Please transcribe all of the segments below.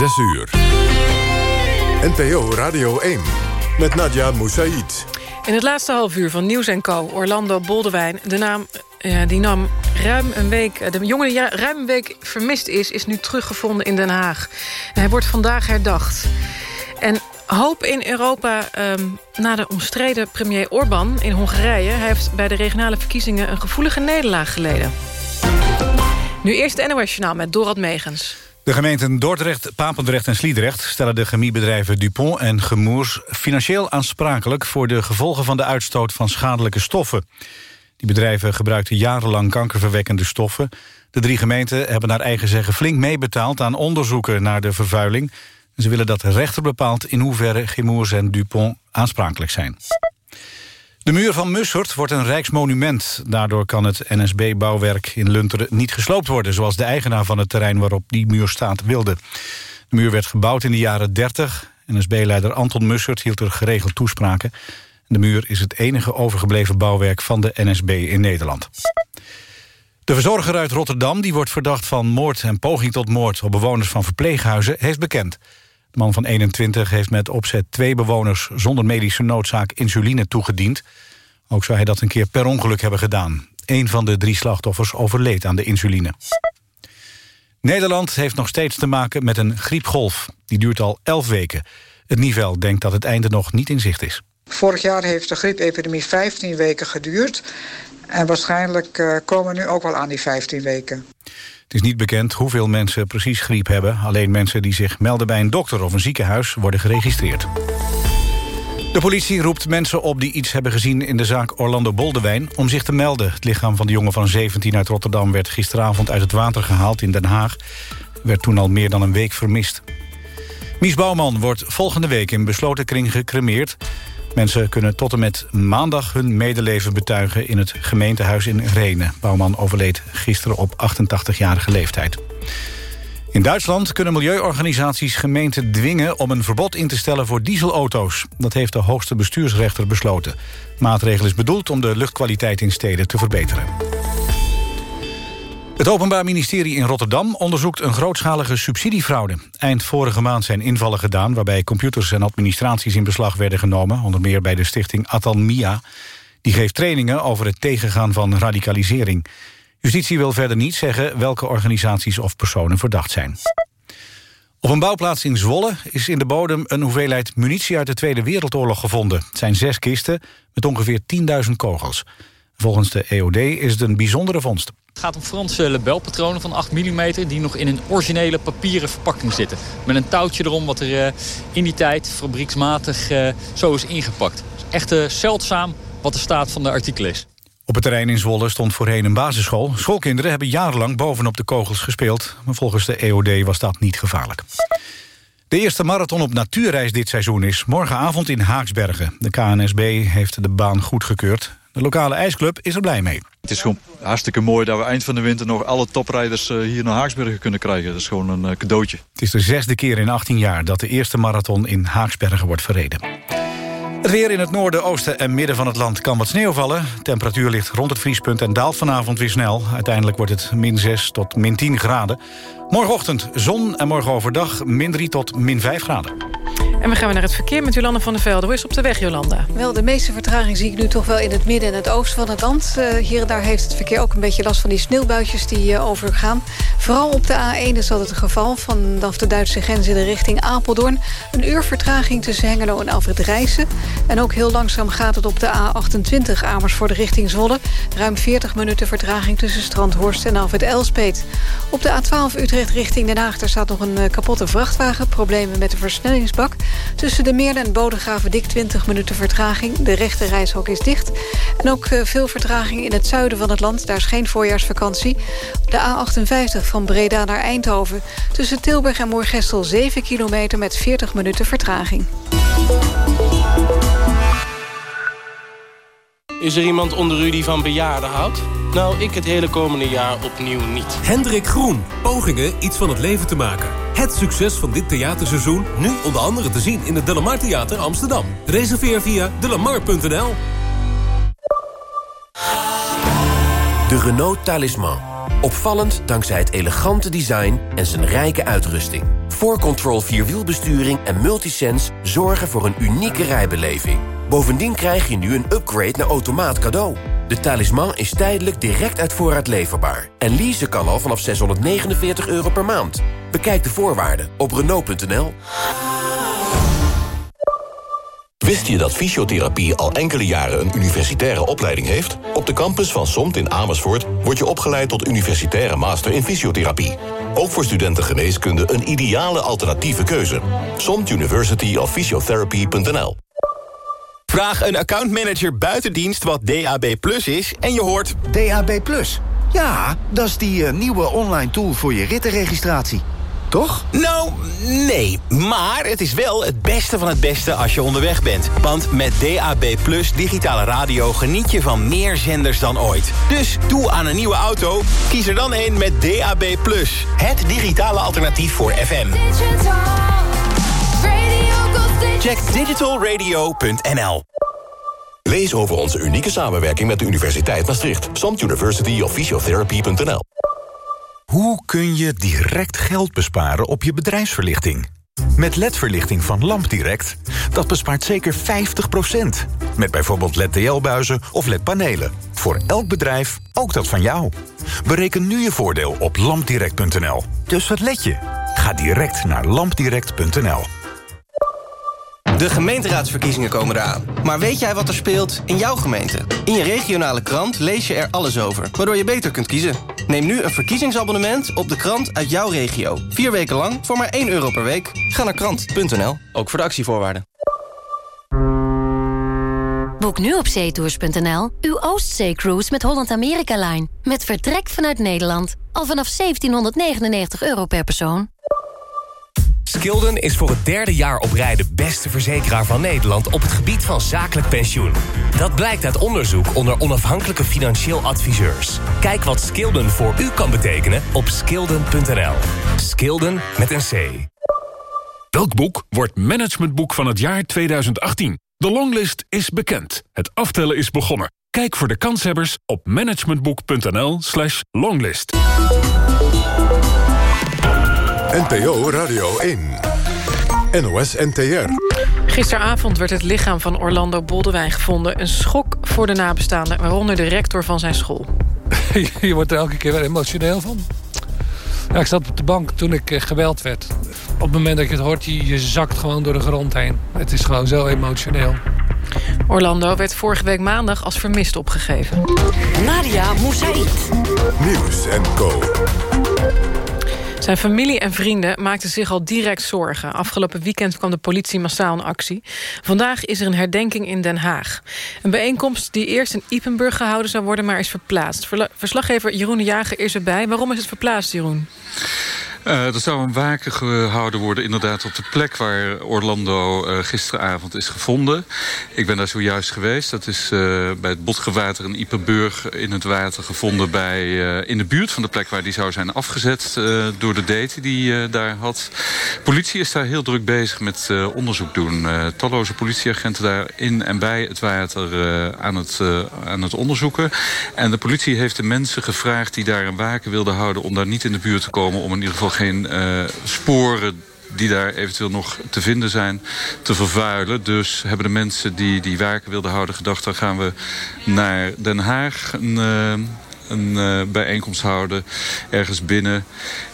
6 uur. NPO Radio 1 met Nadia Moussaïd. In het laatste half uur van Nieuws Co. Orlando Boldewijn. De naam uh, die nam ruim een week, de jongen die ruim een week vermist is... is nu teruggevonden in Den Haag. Hij wordt vandaag herdacht. En hoop in Europa um, na de omstreden premier Orbán in Hongarije. Hij heeft bij de regionale verkiezingen een gevoelige nederlaag geleden. Nu eerst het NOS Journaal met Dorad Megens. De gemeenten Dordrecht, Papendrecht en Sliedrecht... stellen de chemiebedrijven Dupont en Gemoers financieel aansprakelijk... voor de gevolgen van de uitstoot van schadelijke stoffen. Die bedrijven gebruikten jarenlang kankerverwekkende stoffen. De drie gemeenten hebben naar eigen zeggen flink meebetaald... aan onderzoeken naar de vervuiling. Ze willen dat de rechter bepaalt in hoeverre Gemoers en Dupont aansprakelijk zijn. De muur van Mussert wordt een rijksmonument. Daardoor kan het NSB-bouwwerk in Lunteren niet gesloopt worden... zoals de eigenaar van het terrein waarop die muur staat wilde. De muur werd gebouwd in de jaren 30. NSB-leider Anton Mussert hield er geregeld toespraken. De muur is het enige overgebleven bouwwerk van de NSB in Nederland. De verzorger uit Rotterdam, die wordt verdacht van moord en poging tot moord... op bewoners van verpleeghuizen, heeft bekend. De man van 21 heeft met opzet twee bewoners zonder medische noodzaak insuline toegediend. Ook zou hij dat een keer per ongeluk hebben gedaan. Een van de drie slachtoffers overleed aan de insuline. Nederland heeft nog steeds te maken met een griepgolf. Die duurt al 11 weken. Het Nivel denkt dat het einde nog niet in zicht is. Vorig jaar heeft de griepepidemie 15 weken geduurd. En waarschijnlijk uh, komen we nu ook wel aan die 15 weken. Het is niet bekend hoeveel mensen precies griep hebben. Alleen mensen die zich melden bij een dokter of een ziekenhuis worden geregistreerd. De politie roept mensen op die iets hebben gezien in de zaak Orlando Boldewijn... om zich te melden. Het lichaam van de jongen van 17 uit Rotterdam werd gisteravond uit het water gehaald in Den Haag. Werd toen al meer dan een week vermist. Mies Bouwman wordt volgende week in besloten kring gecremeerd. Mensen kunnen tot en met maandag hun medeleven betuigen... in het gemeentehuis in Renen. Bouwman overleed gisteren op 88-jarige leeftijd. In Duitsland kunnen milieuorganisaties gemeenten dwingen... om een verbod in te stellen voor dieselauto's. Dat heeft de hoogste bestuursrechter besloten. Maatregel is bedoeld om de luchtkwaliteit in steden te verbeteren. Het Openbaar Ministerie in Rotterdam onderzoekt een grootschalige subsidiefraude. Eind vorige maand zijn invallen gedaan... waarbij computers en administraties in beslag werden genomen... onder meer bij de stichting Atalmia. Die geeft trainingen over het tegengaan van radicalisering. Justitie wil verder niet zeggen welke organisaties of personen verdacht zijn. Op een bouwplaats in Zwolle is in de bodem een hoeveelheid munitie uit de Tweede Wereldoorlog gevonden. Het zijn zes kisten met ongeveer 10.000 kogels. Volgens de EOD is het een bijzondere vondst. Het gaat om Franse lebelpatronen van 8 mm... die nog in een originele papieren verpakking zitten. Met een touwtje erom wat er uh, in die tijd fabrieksmatig uh, zo is ingepakt. Echt uh, zeldzaam wat de staat van de artikel is. Op het terrein in Zwolle stond voorheen een basisschool. Schoolkinderen hebben jarenlang bovenop de kogels gespeeld. Maar volgens de EOD was dat niet gevaarlijk. De eerste marathon op natuurreis dit seizoen is morgenavond in Haaksbergen. De KNSB heeft de baan goedgekeurd. De lokale ijsclub is er blij mee. Het is gewoon hartstikke mooi dat we eind van de winter nog alle toprijders eh, hier naar Haaksbergen kunnen krijgen. Dat is gewoon een eh, cadeautje. Het is de zesde keer in 18 jaar dat de eerste marathon in Haaksbergen wordt verreden. Het weer in het noorden, oosten en midden van het land kan wat sneeuw vallen. temperatuur ligt rond het vriespunt en daalt vanavond weer snel. Uiteindelijk wordt het min 6 tot min 10 graden. Morgenochtend zon en morgen overdag min 3 tot min 5 graden. En we gaan naar het verkeer met Jolanda van der Velde. Hoe is op de weg, Jolanda? Wel, de meeste vertraging zie ik nu toch wel in het midden en het oosten van het land. Uh, hier en daar heeft het verkeer ook een beetje last van die sneeuwbuitjes die uh, overgaan. Vooral op de A1 is dat het geval. Vanaf de Duitse grens in de richting Apeldoorn. Een uur vertraging tussen Hengelo en Alfred Rijssen. En ook heel langzaam gaat het op de A28 Amersfoort richting Zwolle. Ruim 40 minuten vertraging tussen Strandhorst en Alfred Elspeet. Op de A12 Utrecht richting Den Haag... daar staat nog een uh, kapotte vrachtwagen. Problemen met de versnellingsbak. Tussen de Meerden en Bodegraven dik 20 minuten vertraging. De rechte reishok is dicht. En ook uh, veel vertraging in het zuiden van het land. Daar is geen voorjaarsvakantie. De A58 van Breda naar Eindhoven. Tussen Tilburg en Moergestel 7 kilometer met 40 minuten vertraging. Is er iemand onder u die van bejaarden houdt? Nou, ik het hele komende jaar opnieuw niet. Hendrik Groen. Pogingen iets van het leven te maken. Het succes van dit theaterseizoen nu onder andere te zien in het Delamar Theater Amsterdam. Reserveer via delamar.nl. De Renault Talisman. Opvallend dankzij het elegante design en zijn rijke uitrusting. 4Control Vierwielbesturing en Multisense zorgen voor een unieke rijbeleving. Bovendien krijg je nu een upgrade naar automaat cadeau. De talisman is tijdelijk direct uit voorraad leverbaar. En leasen kan al vanaf 649 euro per maand. Bekijk de voorwaarden op Renault.nl. Wist je dat fysiotherapie al enkele jaren een universitaire opleiding heeft? Op de campus van SOMT in Amersfoort word je opgeleid tot universitaire master in fysiotherapie. Ook voor studenten geneeskunde een ideale alternatieve keuze. SOMT University of Vraag een accountmanager buitendienst wat DAB Plus is en je hoort... DAB Plus? Ja, dat is die uh, nieuwe online tool voor je rittenregistratie. Toch? Nou, nee. Maar het is wel het beste van het beste als je onderweg bent. Want met DAB Plus digitale radio geniet je van meer zenders dan ooit. Dus doe aan een nieuwe auto, kies er dan een met DAB Plus. Het digitale alternatief voor FM. Check digitalradio.nl Lees over onze unieke samenwerking met de Universiteit Maastricht. Samt University of Physiotherapy.nl Hoe kun je direct geld besparen op je bedrijfsverlichting? Met LED-verlichting van LampDirect, dat bespaart zeker 50%. Met bijvoorbeeld LED-TL-buizen of LED-panelen. Voor elk bedrijf, ook dat van jou. Bereken nu je voordeel op lampdirect.nl. Dus wat let je? Ga direct naar lampdirect.nl. De gemeenteraadsverkiezingen komen eraan. Maar weet jij wat er speelt in jouw gemeente? In je regionale krant lees je er alles over, waardoor je beter kunt kiezen. Neem nu een verkiezingsabonnement op de krant uit jouw regio. Vier weken lang voor maar 1 euro per week. Ga naar krant.nl, ook voor de actievoorwaarden. Boek nu op zeetours.nl uw Oostzee-cruise met Holland America Line. Met vertrek vanuit Nederland. Al vanaf 1799 euro per persoon. Skilden is voor het derde jaar op rij de beste verzekeraar van Nederland op het gebied van zakelijk pensioen. Dat blijkt uit onderzoek onder onafhankelijke financieel adviseurs. Kijk wat Skilden voor u kan betekenen op skilden.nl. Skilden met een C. Welk boek wordt managementboek van het jaar 2018? De longlist is bekend. Het aftellen is begonnen. Kijk voor de kanshebbers op managementboek.nl slash longlist. NPO Radio 1. NOS NTR. Gisteravond werd het lichaam van Orlando Boldewijn gevonden. Een schok voor de nabestaanden, waaronder de rector van zijn school. Je wordt er elke keer weer emotioneel van. Ja, ik zat op de bank toen ik uh, geweld werd. Op het moment dat je het hoort, je, je zakt gewoon door de grond heen. Het is gewoon zo emotioneel. Orlando werd vorige week maandag als vermist opgegeven. Nadia Moussaïd. Nieuws en Co. Zijn familie en vrienden maakten zich al direct zorgen. Afgelopen weekend kwam de politie massaal in actie. Vandaag is er een herdenking in Den Haag. Een bijeenkomst die eerst in Ipenburg gehouden zou worden... maar is verplaatst. Verslaggever Jeroen de Jager is erbij. Waarom is het verplaatst, Jeroen? Uh, er zou een waken gehouden worden inderdaad op de plek waar Orlando uh, gisteravond is gevonden. Ik ben daar zojuist geweest. Dat is uh, bij het Botgewater in Iperburg in het water gevonden bij, in de buurt van de plek waar die zou zijn afgezet door de date die daar had. Politie is daar heel druk bezig met onderzoek doen. talloze politieagenten daar in en bij het water aan, het, aan het onderzoeken. En de politie heeft de mensen gevraagd die daar een waken wilden houden om daar niet in de buurt te komen om in ieder geval geen uh, sporen die daar eventueel nog te vinden zijn, te vervuilen. Dus hebben de mensen die die waken wilden houden gedacht... dan gaan we naar Den Haag een, uh, een uh, bijeenkomst houden ergens binnen.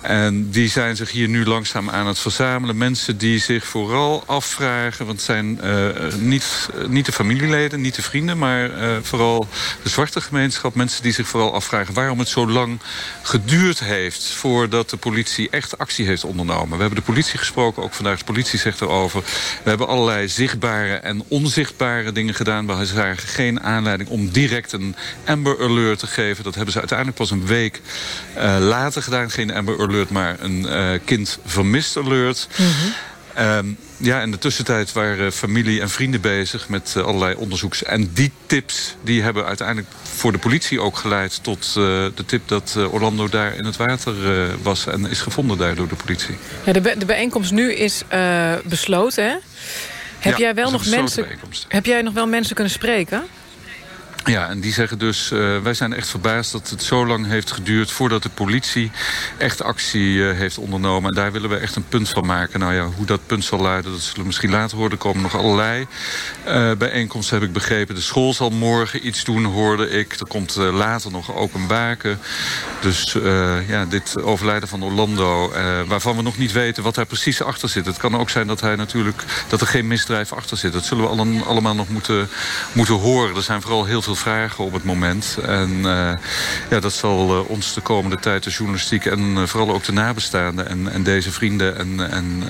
En die zijn zich hier nu langzaam aan het verzamelen. Mensen die zich vooral afvragen, want het zijn uh, niet, niet de familieleden, niet de vrienden... maar uh, vooral de zwarte gemeenschap. Mensen die zich vooral afvragen waarom het zo lang geduurd heeft... voordat de politie echt actie heeft ondernomen. We hebben de politie gesproken, ook vandaag de politie zegt erover. We hebben allerlei zichtbare en onzichtbare dingen gedaan. We zagen geen aanleiding om direct een Amber Alert te geven. Dat hebben ze uiteindelijk pas een week uh, later gedaan. Geen Amber Alert, maar een uh, kind vermist alert. Mm -hmm. um, ja, in de tussentijd waren familie en vrienden bezig met uh, allerlei onderzoeks. En die tips die hebben uiteindelijk voor de politie ook geleid... tot uh, de tip dat uh, Orlando daar in het water was en is gevonden daar door de politie. Ja, de, de bijeenkomst nu is besloten, hè? Heb, ja, jij wel nog mensen, heb jij nog wel mensen kunnen spreken? Ja, en die zeggen dus, uh, wij zijn echt verbaasd dat het zo lang heeft geduurd... voordat de politie echt actie uh, heeft ondernomen. En daar willen we echt een punt van maken. Nou ja, hoe dat punt zal luiden, dat zullen we misschien later horen. Er komen nog allerlei uh, bijeenkomsten, heb ik begrepen. De school zal morgen iets doen, hoorde ik. Er komt later nog open baken. Dus ja, dit overlijden van Orlando, waarvan we nog niet weten wat daar precies achter zit. Het kan ook zijn dat, hij natuurlijk, dat er geen misdrijf achter zit. Dat zullen we allemaal nog moeten, moeten horen. Er zijn vooral heel veel vragen op het moment. En uh, ja, dat zal uh, ons de komende tijd, de journalistiek... en uh, vooral ook de nabestaanden en, en deze vrienden en, en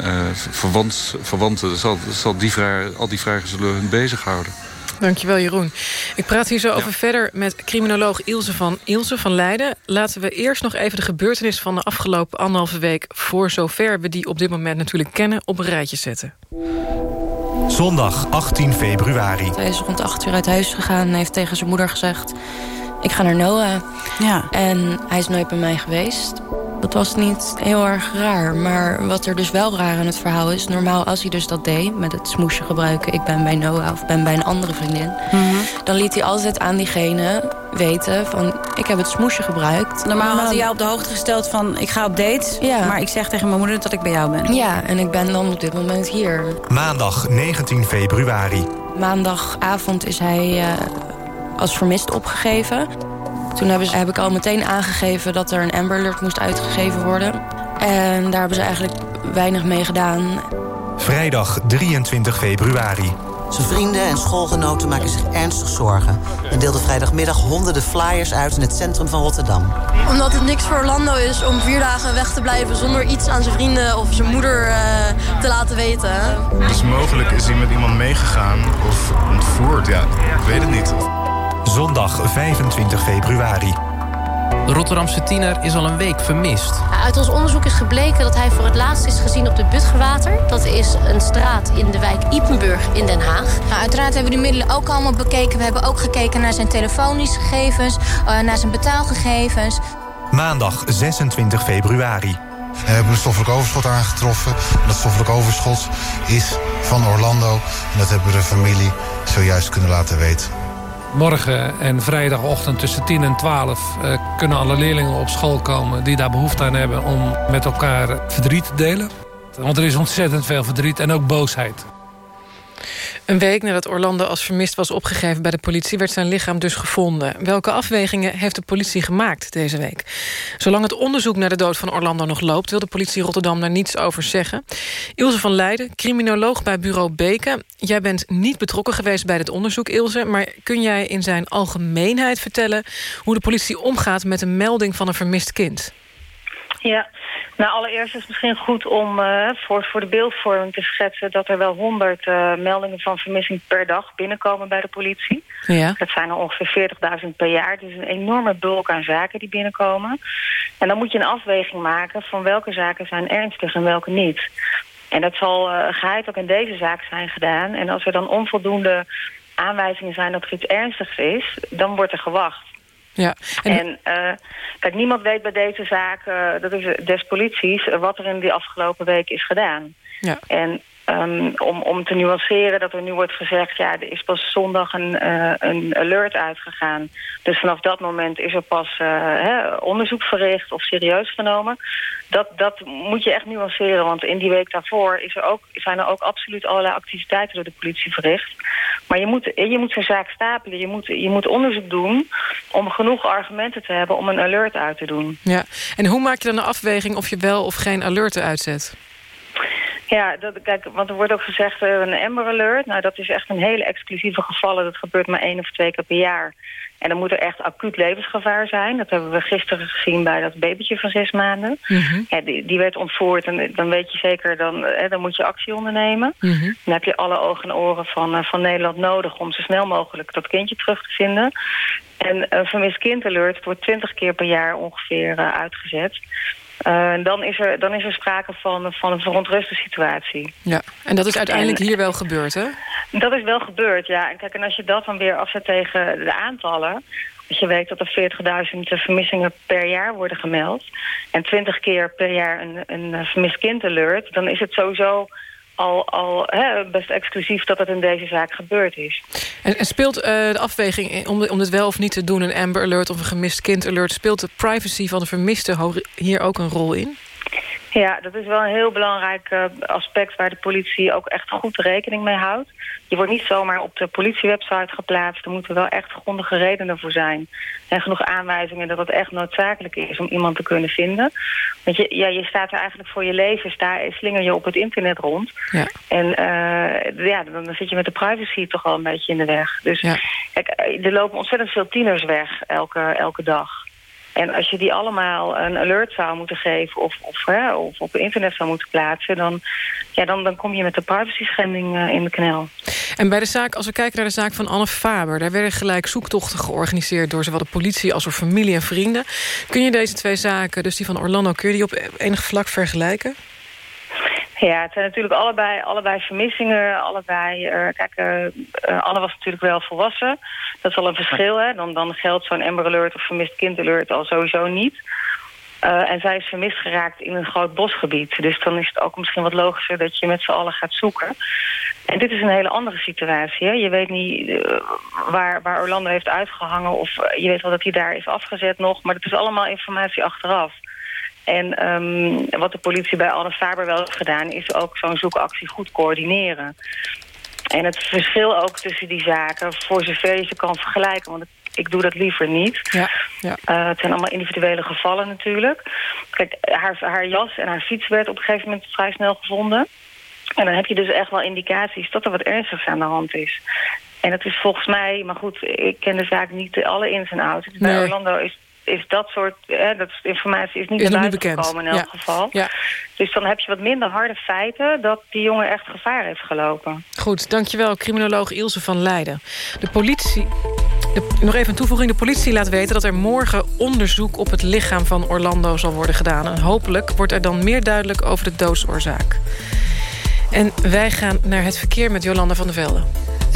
verwant, verwanten... Zal, zal die vraag, al die vragen zullen hun bezighouden. Dankjewel, Jeroen. Ik praat hier zo over verder met criminoloog Ilse van, Ilse van Leiden. Laten we eerst nog even de gebeurtenis van de afgelopen anderhalve week... voor zover we die op dit moment natuurlijk kennen, op een rijtje zetten. Zondag 18 februari. Hij is rond 8 uur uit huis gegaan en heeft tegen zijn moeder gezegd... ik ga naar Noah. Ja. En hij is nooit bij mij geweest. Dat was niet heel erg raar. Maar wat er dus wel raar aan het verhaal is... normaal als hij dus dat deed, met het smoesje gebruiken... ik ben bij Noah of ben bij een andere vriendin... Mm -hmm. dan liet hij altijd aan diegene weten van... ik heb het smoesje gebruikt. Normaal had hij jou op de hoogte gesteld van... ik ga op date, ja. maar ik zeg tegen mijn moeder dat ik bij jou ben. Ja, en ik ben dan op dit moment hier. Maandag 19 februari. Maandagavond is hij uh, als vermist opgegeven... Toen hebben ze, heb ik al meteen aangegeven dat er een Amber Alert moest uitgegeven worden. En daar hebben ze eigenlijk weinig mee gedaan. Vrijdag 23 februari. Zijn vrienden en schoolgenoten maken zich ernstig zorgen... en deelden vrijdagmiddag honderden flyers uit in het centrum van Rotterdam. Omdat het niks voor Orlando is om vier dagen weg te blijven... zonder iets aan zijn vrienden of zijn moeder uh, te laten weten. Dus mogelijk is hij met iemand meegegaan of ontvoerd, ja, ik weet het niet. Zondag 25 februari. De Rotterdamse tiener is al een week vermist. Uit ons onderzoek is gebleken dat hij voor het laatst is gezien op de Butgewater. Dat is een straat in de wijk Ipenburg in Den Haag. Nou, uiteraard hebben we die middelen ook allemaal bekeken. We hebben ook gekeken naar zijn telefonische gegevens, uh, naar zijn betaalgegevens. Maandag 26 februari. We hebben een stoffelijk overschot aangetroffen. Dat stoffelijk overschot is van Orlando. En dat hebben we de familie zojuist kunnen laten weten. Morgen en vrijdagochtend tussen 10 en 12 uh, kunnen alle leerlingen op school komen... die daar behoefte aan hebben om met elkaar verdriet te delen. Want er is ontzettend veel verdriet en ook boosheid. Een week nadat Orlando als vermist was opgegeven bij de politie... werd zijn lichaam dus gevonden. Welke afwegingen heeft de politie gemaakt deze week? Zolang het onderzoek naar de dood van Orlando nog loopt... wil de politie Rotterdam daar niets over zeggen. Ilse van Leiden, criminoloog bij bureau Beken. Jij bent niet betrokken geweest bij dit onderzoek, Ilse... maar kun jij in zijn algemeenheid vertellen... hoe de politie omgaat met een melding van een vermist kind? Ja, nou, allereerst is het misschien goed om uh, voor, voor de beeldvorming te schetsen... dat er wel honderd uh, meldingen van vermissing per dag binnenkomen bij de politie. Ja. Dat zijn er ongeveer 40.000 per jaar. Dus een enorme bulk aan zaken die binnenkomen. En dan moet je een afweging maken van welke zaken zijn ernstig en welke niet. En dat zal uh, geheid ook in deze zaak zijn gedaan. En als er dan onvoldoende aanwijzingen zijn dat er iets ernstigs is... dan wordt er gewacht. Ja. En, en uh, kijk, niemand weet bij deze zaak, uh, dat is des polities, wat er in die afgelopen week is gedaan. Ja. En um, om, om te nuanceren dat er nu wordt gezegd... ja, er is pas zondag een, uh, een alert uitgegaan. Dus vanaf dat moment is er pas uh, hè, onderzoek verricht of serieus genomen. Dat, dat moet je echt nuanceren, want in die week daarvoor... Is er ook, zijn er ook absoluut allerlei activiteiten door de politie verricht. Maar je moet, je moet zo'n zaak stapelen, je moet, je moet onderzoek doen... om genoeg argumenten te hebben om een alert uit te doen. Ja. En hoe maak je dan een afweging of je wel of geen alerten uitzet? Ja, dat, kijk, want er wordt ook gezegd uh, een Amber Alert. Nou, dat is echt een hele exclusieve gevallen. Dat gebeurt maar één of twee keer per jaar. En dan moet er echt acuut levensgevaar zijn. Dat hebben we gisteren gezien bij dat babytje van zes maanden. Mm -hmm. ja, die, die, werd ontvoerd en dan weet je zeker, dan, hè, dan moet je actie ondernemen. Mm -hmm. Dan heb je alle ogen en oren van, uh, van Nederland nodig om zo snel mogelijk dat kindje terug te vinden. En een vermist kind alert wordt twintig keer per jaar ongeveer uh, uitgezet. Uh, dan, is er, dan is er sprake van, van een verontruste situatie. Ja, en dat is uiteindelijk en, hier wel gebeurd, hè? Dat is wel gebeurd, ja. En kijk, en als je dat dan weer afzet tegen de aantallen... als je weet dat er 40.000 vermissingen per jaar worden gemeld... en 20 keer per jaar een, een vermist kind alert... dan is het sowieso al, al best exclusief dat het in deze zaak gebeurd is. En, en speelt uh, de afweging om, om dit wel of niet te doen... een Amber Alert of een gemist kind alert... speelt de privacy van de vermiste hier ook een rol in? Ja, dat is wel een heel belangrijk uh, aspect waar de politie ook echt goed rekening mee houdt. Je wordt niet zomaar op de politiewebsite geplaatst. Er moeten wel echt grondige redenen voor zijn. En genoeg aanwijzingen dat het echt noodzakelijk is om iemand te kunnen vinden. Want je, ja, je staat er eigenlijk voor je leven, sta, slinger je op het internet rond. Ja. En uh, ja, dan zit je met de privacy toch wel een beetje in de weg. Dus ja. kijk, er lopen ontzettend veel tieners weg elke, elke dag. En als je die allemaal een alert zou moeten geven of, of, hè, of op internet zou moeten plaatsen... dan, ja, dan, dan kom je met de privacy schending uh, in de knel. En bij de zaak, als we kijken naar de zaak van Anne Faber... daar werden gelijk zoektochten georganiseerd door zowel de politie als door familie en vrienden. Kun je deze twee zaken, dus die van Orlando, kun je die op enig vlak vergelijken? Ja, het zijn natuurlijk allebei, allebei vermissingen. Allebei, uh, kijk, uh, Anne was natuurlijk wel volwassen. Dat is al een verschil. Hè? Dan, dan geldt zo'n Amber Alert of vermist kind alert al sowieso niet. En zij is vermist geraakt in een groot bosgebied. Dus dan is het ook misschien wat logischer dat je met z'n allen gaat zoeken. En dit is een hele andere situatie. Hè? Je weet niet waar, waar Orlando heeft uitgehangen... of je weet wel dat hij daar is afgezet nog... maar het is allemaal informatie achteraf. En um, wat de politie bij Anne Faber wel heeft gedaan... is ook zo'n zoekactie goed coördineren. En het verschil ook tussen die zaken, voor zover je ze kan vergelijken... want ik doe dat liever niet. Ja, ja. Uh, het zijn allemaal individuele gevallen natuurlijk. Kijk, haar, haar jas en haar fiets werd op een gegeven moment vrij snel gevonden. En dan heb je dus echt wel indicaties dat er wat ernstigs aan de hand is. En het is volgens mij, maar goed, ik ken de zaak niet alle ins en outs. Dus bij Orlando is is dat soort hè, dat informatie is niet is naar buiten gekomen in elk geval. Ja. Dus dan heb je wat minder harde feiten dat die jongen echt gevaar heeft gelopen. Goed, dankjewel criminoloog Ilse van Leiden. De politie... De, nog even een toevoeging. De politie laat weten dat er morgen onderzoek op het lichaam van Orlando zal worden gedaan. En hopelijk wordt er dan meer duidelijk over de doodsoorzaak. En wij gaan naar het verkeer met Jolanda van der Velde.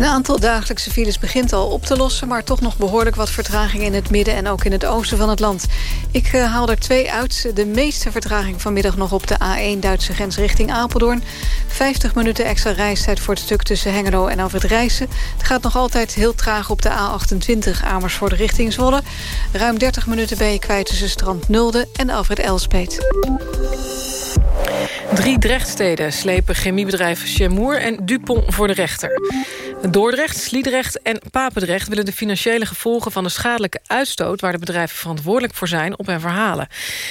Een aantal dagelijkse files begint al op te lossen... maar toch nog behoorlijk wat vertraging in het midden... en ook in het oosten van het land. Ik uh, haal er twee uit. De meeste vertraging vanmiddag nog op de A1 Duitse grens richting Apeldoorn. 50 minuten extra reistijd voor het stuk tussen Hengelo en Alfred Rijssen. Het gaat nog altijd heel traag op de A28 Amersfoort richting Zwolle. Ruim 30 minuten ben je kwijt tussen Strand Nulde en Alfred Elspeet. Drie Drechtsteden slepen chemiebedrijven Chemour en Dupont voor de rechter. Dordrecht, Sliedrecht en Papendrecht willen de financiële gevolgen van de schadelijke uitstoot... waar de bedrijven verantwoordelijk voor zijn, op hen verhalen.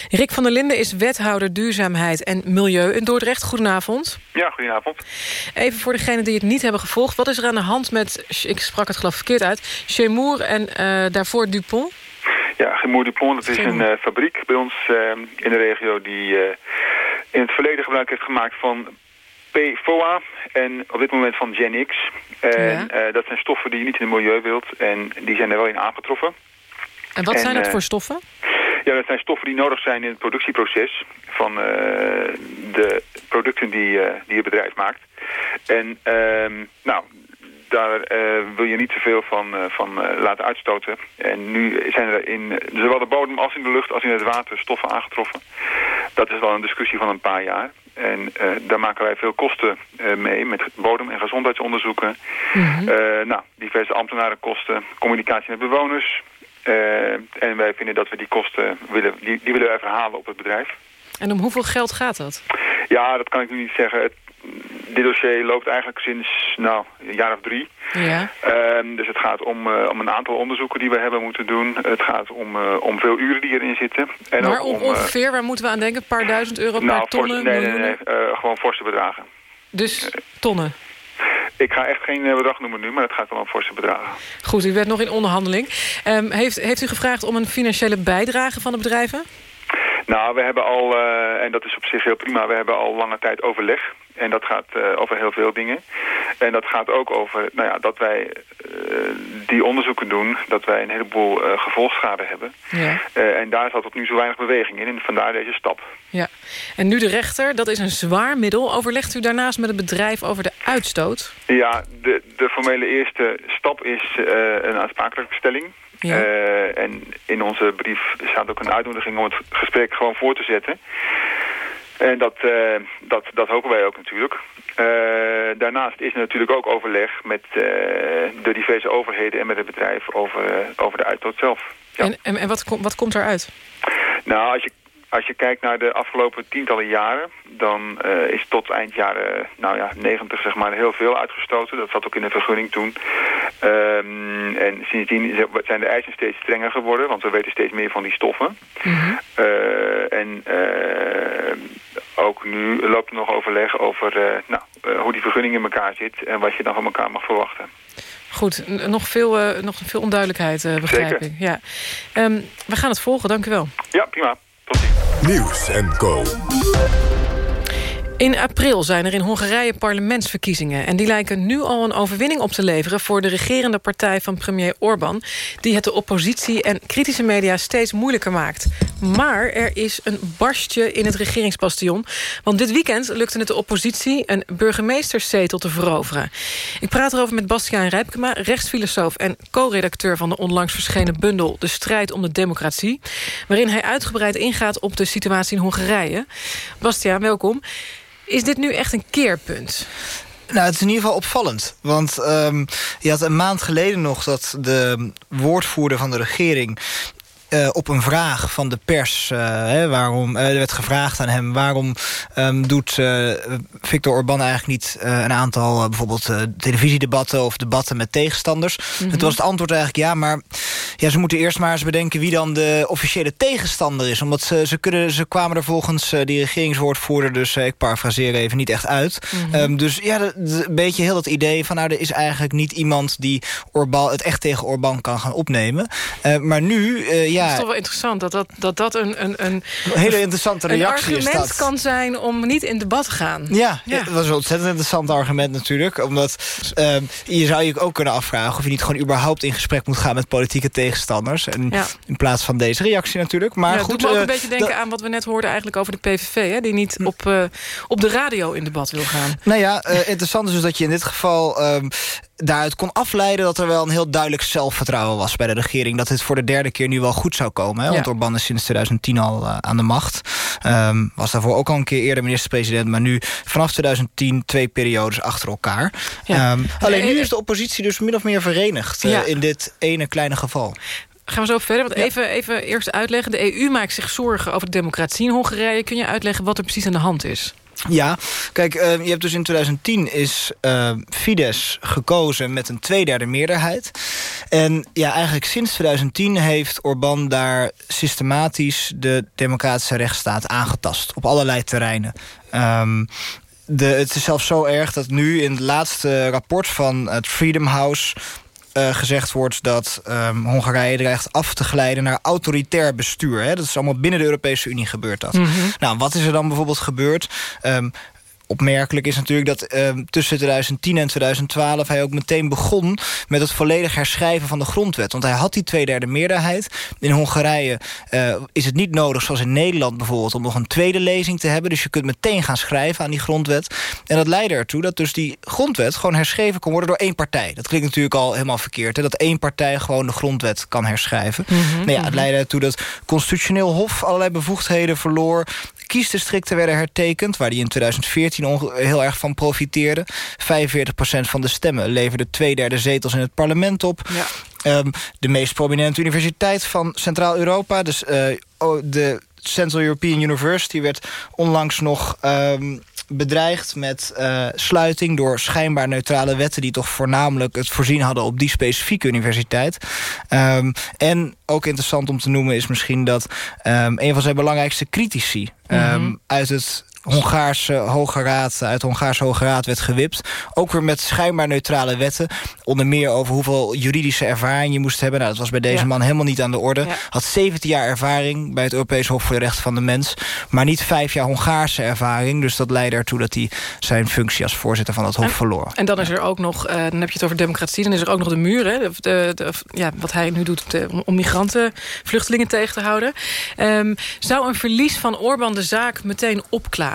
Rick van der Linden is wethouder duurzaamheid en milieu in Dordrecht. Goedenavond. Ja, goedenavond. Even voor degenen die het niet hebben gevolgd. Wat is er aan de hand met, ik sprak het geloof verkeerd uit... Chemour en uh, daarvoor Dupont? Ja, Chemour Dupont, dat is een uh, fabriek bij ons uh, in de regio... die in het verleden gebruik heeft gemaakt van PFOA en op dit moment van GenX. En ja. dat zijn stoffen die je niet in het milieu wilt en die zijn er wel in aangetroffen. En wat en, zijn dat voor stoffen? Ja, dat zijn stoffen die nodig zijn in het productieproces van de producten die, die je bedrijf maakt. En ehm, nou, daar wil je niet te veel van, van laten uitstoten. En nu zijn er in zowel de bodem als in de lucht als in het water stoffen aangetroffen. Dat is wel een discussie van een paar jaar. En uh, daar maken wij veel kosten uh, mee met bodem- en gezondheidsonderzoeken. Mm -hmm. uh, nou, diverse ambtenarenkosten, communicatie met bewoners. en wij vinden dat we die kosten willen, die, die willen wij verhalen op het bedrijf. En om hoeveel geld gaat dat? Ja, dat kan ik nu niet zeggen. Het, dit dossier loopt eigenlijk sinds nou, een jaar of drie. Ja. Uh, dus het gaat om, uh, om een aantal onderzoeken die we hebben moeten doen. Het gaat om, uh, om veel uren die erin zitten. En maar ook om, ongeveer, waar moeten we aan denken? Een paar duizend euro nou, per tonnen? Nee, nee, nee. gewoon forse bedragen. Dus tonnen? Ik ga echt geen bedrag noemen nu, maar het gaat wel om forse bedragen. Goed, u bent nog in onderhandeling. Um, heeft, heeft u gevraagd om een financiële bijdrage van de bedrijven? Nou, we hebben al, uh, en dat is op zich heel prima, we hebben al lange tijd overleg. En dat gaat uh, over heel veel dingen. En dat gaat ook over nou ja, dat wij uh, die onderzoeken doen, dat wij een heleboel gevolgschade hebben. Ja. en daar zat tot nu zo weinig beweging in. En vandaar deze stap. Ja. En nu de rechter, dat is een zwaar middel. Overlegt u daarnaast met het bedrijf over de uitstoot? Ja, de, de formele eerste stap is een aansprakelijkstelling. Ja. Uh, en in onze brief staat ook een uitnodiging om het gesprek gewoon voor te zetten. En dat, dat, dat hopen wij ook natuurlijk. daarnaast is er natuurlijk ook overleg met de diverse overheden en met het bedrijf over, over de uitstoot zelf. Ja. En, en, en wat, wat komt eruit? Nou, als je als je kijkt naar de afgelopen tientallen jaren, dan is tot eind jaren nou ja, 90 zeg maar, heel veel uitgestoten. Dat zat ook in de vergunning toen. Um, en sindsdien zijn de eisen steeds strenger geworden, want we weten steeds meer van die stoffen. Mm uh, en ook nu loopt er nog overleg over nou, hoe die vergunning in elkaar zit en wat je dan van elkaar mag verwachten. Goed, nog veel, nog veel onduidelijkheid, begrijp Zeker. ik. Ja. Um, we gaan het volgen, dank u wel. Ja, prima. Nieuws en Co. In april zijn er in Hongarije parlementsverkiezingen... en die lijken nu al een overwinning op te leveren... voor de regerende partij van premier Orbán... die het de oppositie en kritische media steeds moeilijker maakt. Maar er is een barstje in het regeringsbastion... want dit weekend lukte het de oppositie... een burgemeesterszetel te veroveren. Ik praat erover met Bastiaan Rijpkema, rechtsfilosoof... en co-redacteur van de onlangs verschenen bundel... De strijd om de democratie... waarin hij uitgebreid ingaat op de situatie in Hongarije. Bastiaan, welkom. Is dit nu echt een keerpunt? Nou, het is in ieder geval opvallend. Want um, je had een maand geleden nog dat de woordvoerder van de regering... Uh, op een vraag van de pers, uh, hè, waarom, uh, er werd gevraagd aan hem... waarom um, doet Viktor Orban eigenlijk niet een aantal bijvoorbeeld televisiedebatten... of debatten met tegenstanders? Mm -hmm. Het was het antwoord eigenlijk ja, maar ja, ze moeten eerst maar eens bedenken... wie dan de officiële tegenstander is. Omdat ze, ze, kunnen, ze kwamen er volgens die regeringswoordvoerder... dus ik parafraseer even, niet echt uit. Mm -hmm. um, dus ja, een beetje heel dat idee van... nou, er is eigenlijk niet iemand die Orban, het echt tegen Orban kan gaan opnemen. maar nu, ja... Dat is toch wel interessant dat dat, dat, dat een, een, een, hele interessante reactie een argument is kan zijn om niet in debat te gaan. Ja, ja. dat was een ontzettend interessant argument natuurlijk. Omdat uh, je zou je ook kunnen afvragen... of je niet gewoon überhaupt in gesprek moet gaan met politieke tegenstanders. En ja. In plaats van deze reactie natuurlijk. Maar ja, goed, doet me ook uh, een beetje denken aan wat we net hoorden eigenlijk over de PVV. Hè, die niet op, uh, op de radio in debat wil gaan. Nou ja, interessant is dus dat je in dit geval... Um, daaruit kon afleiden dat er wel een heel duidelijk zelfvertrouwen was bij de regering. Dat dit voor de derde keer nu wel goed zou komen. Hè? Want ja. Orbán is sinds 2010 al uh, aan de macht. Um, was daarvoor ook al een keer eerder minister-president. Maar nu vanaf 2010 twee periodes achter elkaar. Ja. Um, alleen nu is de oppositie dus min of meer verenigd uh, ja. in dit ene kleine geval. Gaan we zo verder? Want even, even eerst uitleggen. De EU maakt zich zorgen over de democratie in Hongarije. Kun je uitleggen wat er precies aan de hand is? Ja, kijk, uh, je hebt dus in 2010 is uh, Fidesz gekozen met een tweederde meerderheid. En ja, eigenlijk sinds 2010 heeft Orbán daar systematisch de democratische rechtsstaat aangetast. Op allerlei terreinen. Um, de, het is zelfs zo erg dat nu in het laatste rapport van het Freedom House... Uh, gezegd wordt dat um, Hongarije dreigt af te glijden naar autoritair bestuur. Hè? Dat is allemaal binnen de Europese Unie gebeurt dat. Mm -hmm. Nou, wat is er dan bijvoorbeeld gebeurd? Um, opmerkelijk is natuurlijk dat uh, tussen 2010 en 2012... hij ook meteen begon met het volledig herschrijven van de grondwet. Want hij had die tweederde meerderheid. In Hongarije uh, is het niet nodig, zoals in Nederland bijvoorbeeld... om nog een tweede lezing te hebben. Dus je kunt meteen gaan schrijven aan die grondwet. En dat leidde ertoe dat dus die grondwet gewoon herschreven kon worden... door één partij. Dat klinkt natuurlijk al helemaal verkeerd. Hè? Dat één partij gewoon de grondwet kan herschrijven. Mm -hmm, maar ja, het leidde ertoe dat constitutioneel hof allerlei bevoegdheden verloor kiesdistricten werden hertekend... waar die in 2014 heel erg van profiteerde. 45% van de stemmen leverde twee derde zetels in het parlement op. Ja. Um, de meest prominente universiteit van Centraal-Europa... dus uh, de Central European University werd onlangs nog... Um, bedreigd met uh, sluiting door schijnbaar neutrale wetten... die toch voornamelijk het voorzien hadden op die specifieke universiteit. Um, en ook interessant om te noemen is misschien dat... Um, een van zijn belangrijkste critici mm -hmm. uit het Hongaarse Hoge Raad, uit de Hongaarse Hoge Raad werd gewipt. Ook weer met schijnbaar neutrale wetten. Onder meer over hoeveel juridische ervaring je moest hebben. Nou, dat was bij deze ja. man helemaal niet aan de orde. Ja. Had 17 jaar ervaring bij het Europees Hof voor de Rechten van de Mens. Maar niet vijf jaar Hongaarse ervaring. Dus dat leidde ertoe dat hij zijn functie als voorzitter van het Hof en, verloor. En dan is er ook nog, uh, dan heb je het over democratie. Dan is er ook nog de muur. Hè? De, de, de, ja, wat hij nu doet om migranten, vluchtelingen tegen te houden. Um, zou een verlies van Orbán de zaak meteen opklaren?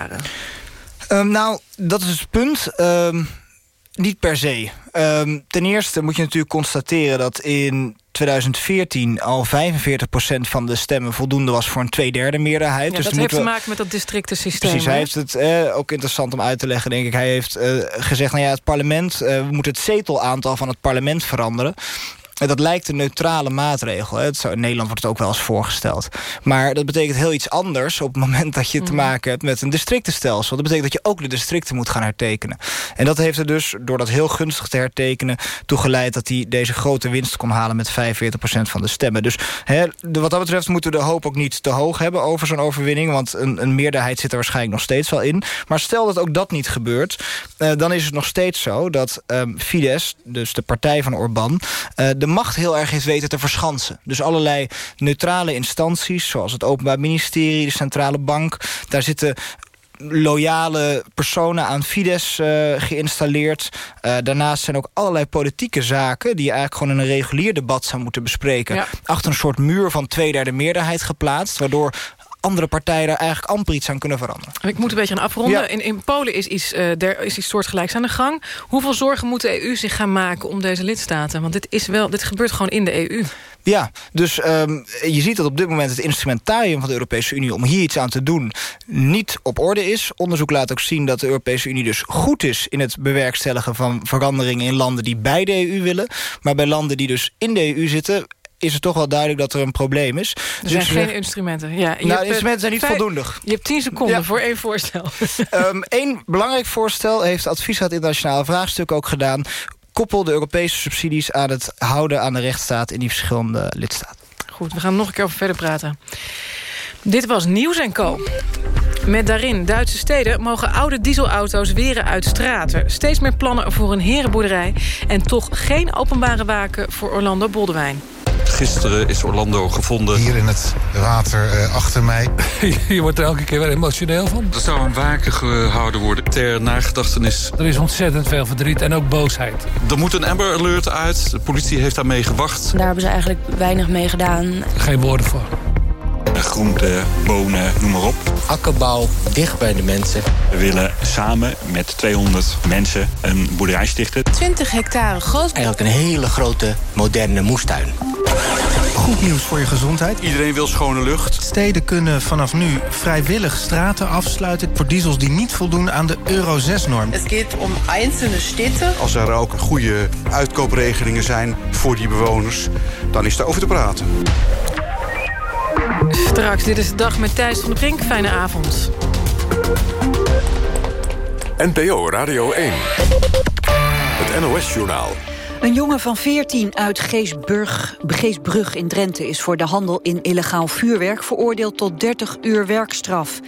Um, nou, dat is het punt. Um, niet per se. Um, ten eerste moet je natuurlijk constateren dat in 2014 al 45% van de stemmen voldoende was voor een tweederde meerderheid. Ja, dus dat heeft te maken met dat districtensysteem. Precies, hij heeft het eh, ook interessant om uit te leggen, denk ik. Hij heeft eh, gezegd, nou ja, het parlement, uh, we moeten het zetelaantal van het parlement veranderen. Dat lijkt een neutrale maatregel. Hè. in Nederland wordt het ook wel eens voorgesteld. Maar dat betekent heel iets anders... op het moment dat je te mhm. maken hebt met een districtenstelsel. Dat betekent dat je ook de districten moet gaan hertekenen. En dat heeft er dus, door dat heel gunstig te hertekenen... toe geleid dat hij deze grote winst kon halen... met 45% van de stemmen. Dus hè, wat dat betreft moeten we de hoop ook niet te hoog hebben... over zo'n overwinning, want een, een, meerderheid zit er waarschijnlijk nog steeds wel in. Maar stel dat ook dat niet gebeurt... Eh, dan is het nog steeds zo dat um, Fidesz, dus de partij van Orbán... Uh, de macht heel erg heeft weten te verschansen. Dus allerlei neutrale instanties, zoals het Openbaar Ministerie... de Centrale Bank, daar zitten loyale personen aan Fidesz uh, geïnstalleerd. Uh, daarnaast zijn ook allerlei politieke zaken... die je eigenlijk gewoon in een regulier debat zou moeten bespreken... achter een soort muur van tweederde meerderheid geplaatst... waardoor andere partijen daar eigenlijk amper iets aan kunnen veranderen. Ik moet een beetje aan afronden. In, in Polen is iets, uh, er is iets soortgelijks aan de gang. Hoeveel zorgen moet de EU zich gaan maken om deze lidstaten? Want dit, is wel, dit gebeurt gewoon in de EU. Ja, dus um, je ziet dat op dit moment het instrumentarium van de Europese Unie... om hier iets aan te doen, niet op orde is. Onderzoek laat ook zien dat de Europese Unie dus goed is... in het bewerkstelligen van veranderingen in landen die bij de EU willen. Maar bij landen die dus in de EU zitten is het toch wel duidelijk dat er een probleem is. Er zijn dus geen instrumenten. Ja, nou, de instrumenten zijn niet voldoende. Je hebt tien seconden voor één voorstel. Eén ehm, belangrijk voorstel heeft Adviesraad Internationale Vraagstuk ook gedaan. Koppel de Europese subsidies aan het houden aan de rechtsstaat... in die verschillende lidstaten. Goed, we gaan nog een keer over verder praten. Dit was Nieuws en Co. Met daarin Duitse steden mogen oude dieselauto's weren uit straten. Steeds meer plannen voor een herenboerderij. En toch geen openbare waken voor Orlando Boldewijn. Gisteren is Orlando gevonden. Hier in het water uh, achter mij. Je wordt er elke keer weer emotioneel van. Er zou een waken gehouden worden ter nagedachtenis. Er is ontzettend veel verdriet en ook boosheid. Er moet een Amber Alert uit. De politie heeft daarmee gewacht. Daar hebben ze eigenlijk weinig mee gedaan. Geen woorden voor groenten, bonen, noem maar op. Akkerbouw dicht bij de mensen. We willen samen met 200 mensen een boerderij stichten. 20 hectare groot. Eigenlijk een hele grote moderne moestuin. Goed nieuws voor je gezondheid. Iedereen wil schone lucht. Steden kunnen vanaf nu vrijwillig straten afsluiten... voor diesels die niet voldoen aan de Euro 6-norm. Het gaat om einzelne steden. Als er ook goede uitkoopregelingen zijn voor die bewoners... dan is er over te praten. Straks, dit is de dag met Thijs van de Brink. Fijne avond. NPO Radio 1. Het NOS-journaal. Een jongen van 14 uit Geesbrug, Geesbrug in Drenthe... is voor de handel in illegaal vuurwerk veroordeeld tot 30 uur werkstraf.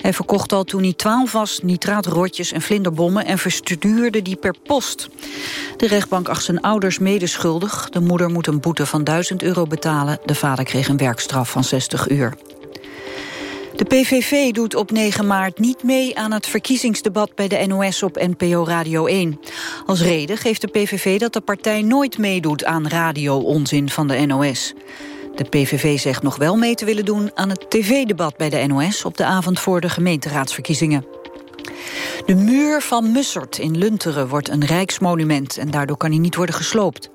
Hij verkocht al toen hij 12 was nitraatrotjes en vlinderbommen... en verstuurde die per post. De rechtbank acht zijn ouders medeschuldig. De moeder moet een boete van 1000 euro betalen. De vader kreeg een werkstraf van 60 uur. De PVV doet op 9 maart niet mee aan het verkiezingsdebat bij de NOS op NPO Radio 1. Als reden geeft de PVV dat de partij nooit meedoet aan radio-onzin van de NOS. De PVV zegt nog wel mee te willen doen aan het tv-debat bij de NOS... op de avond voor de gemeenteraadsverkiezingen. De muur van Mussert in Lunteren wordt een rijksmonument... en daardoor kan hij niet worden gesloopt.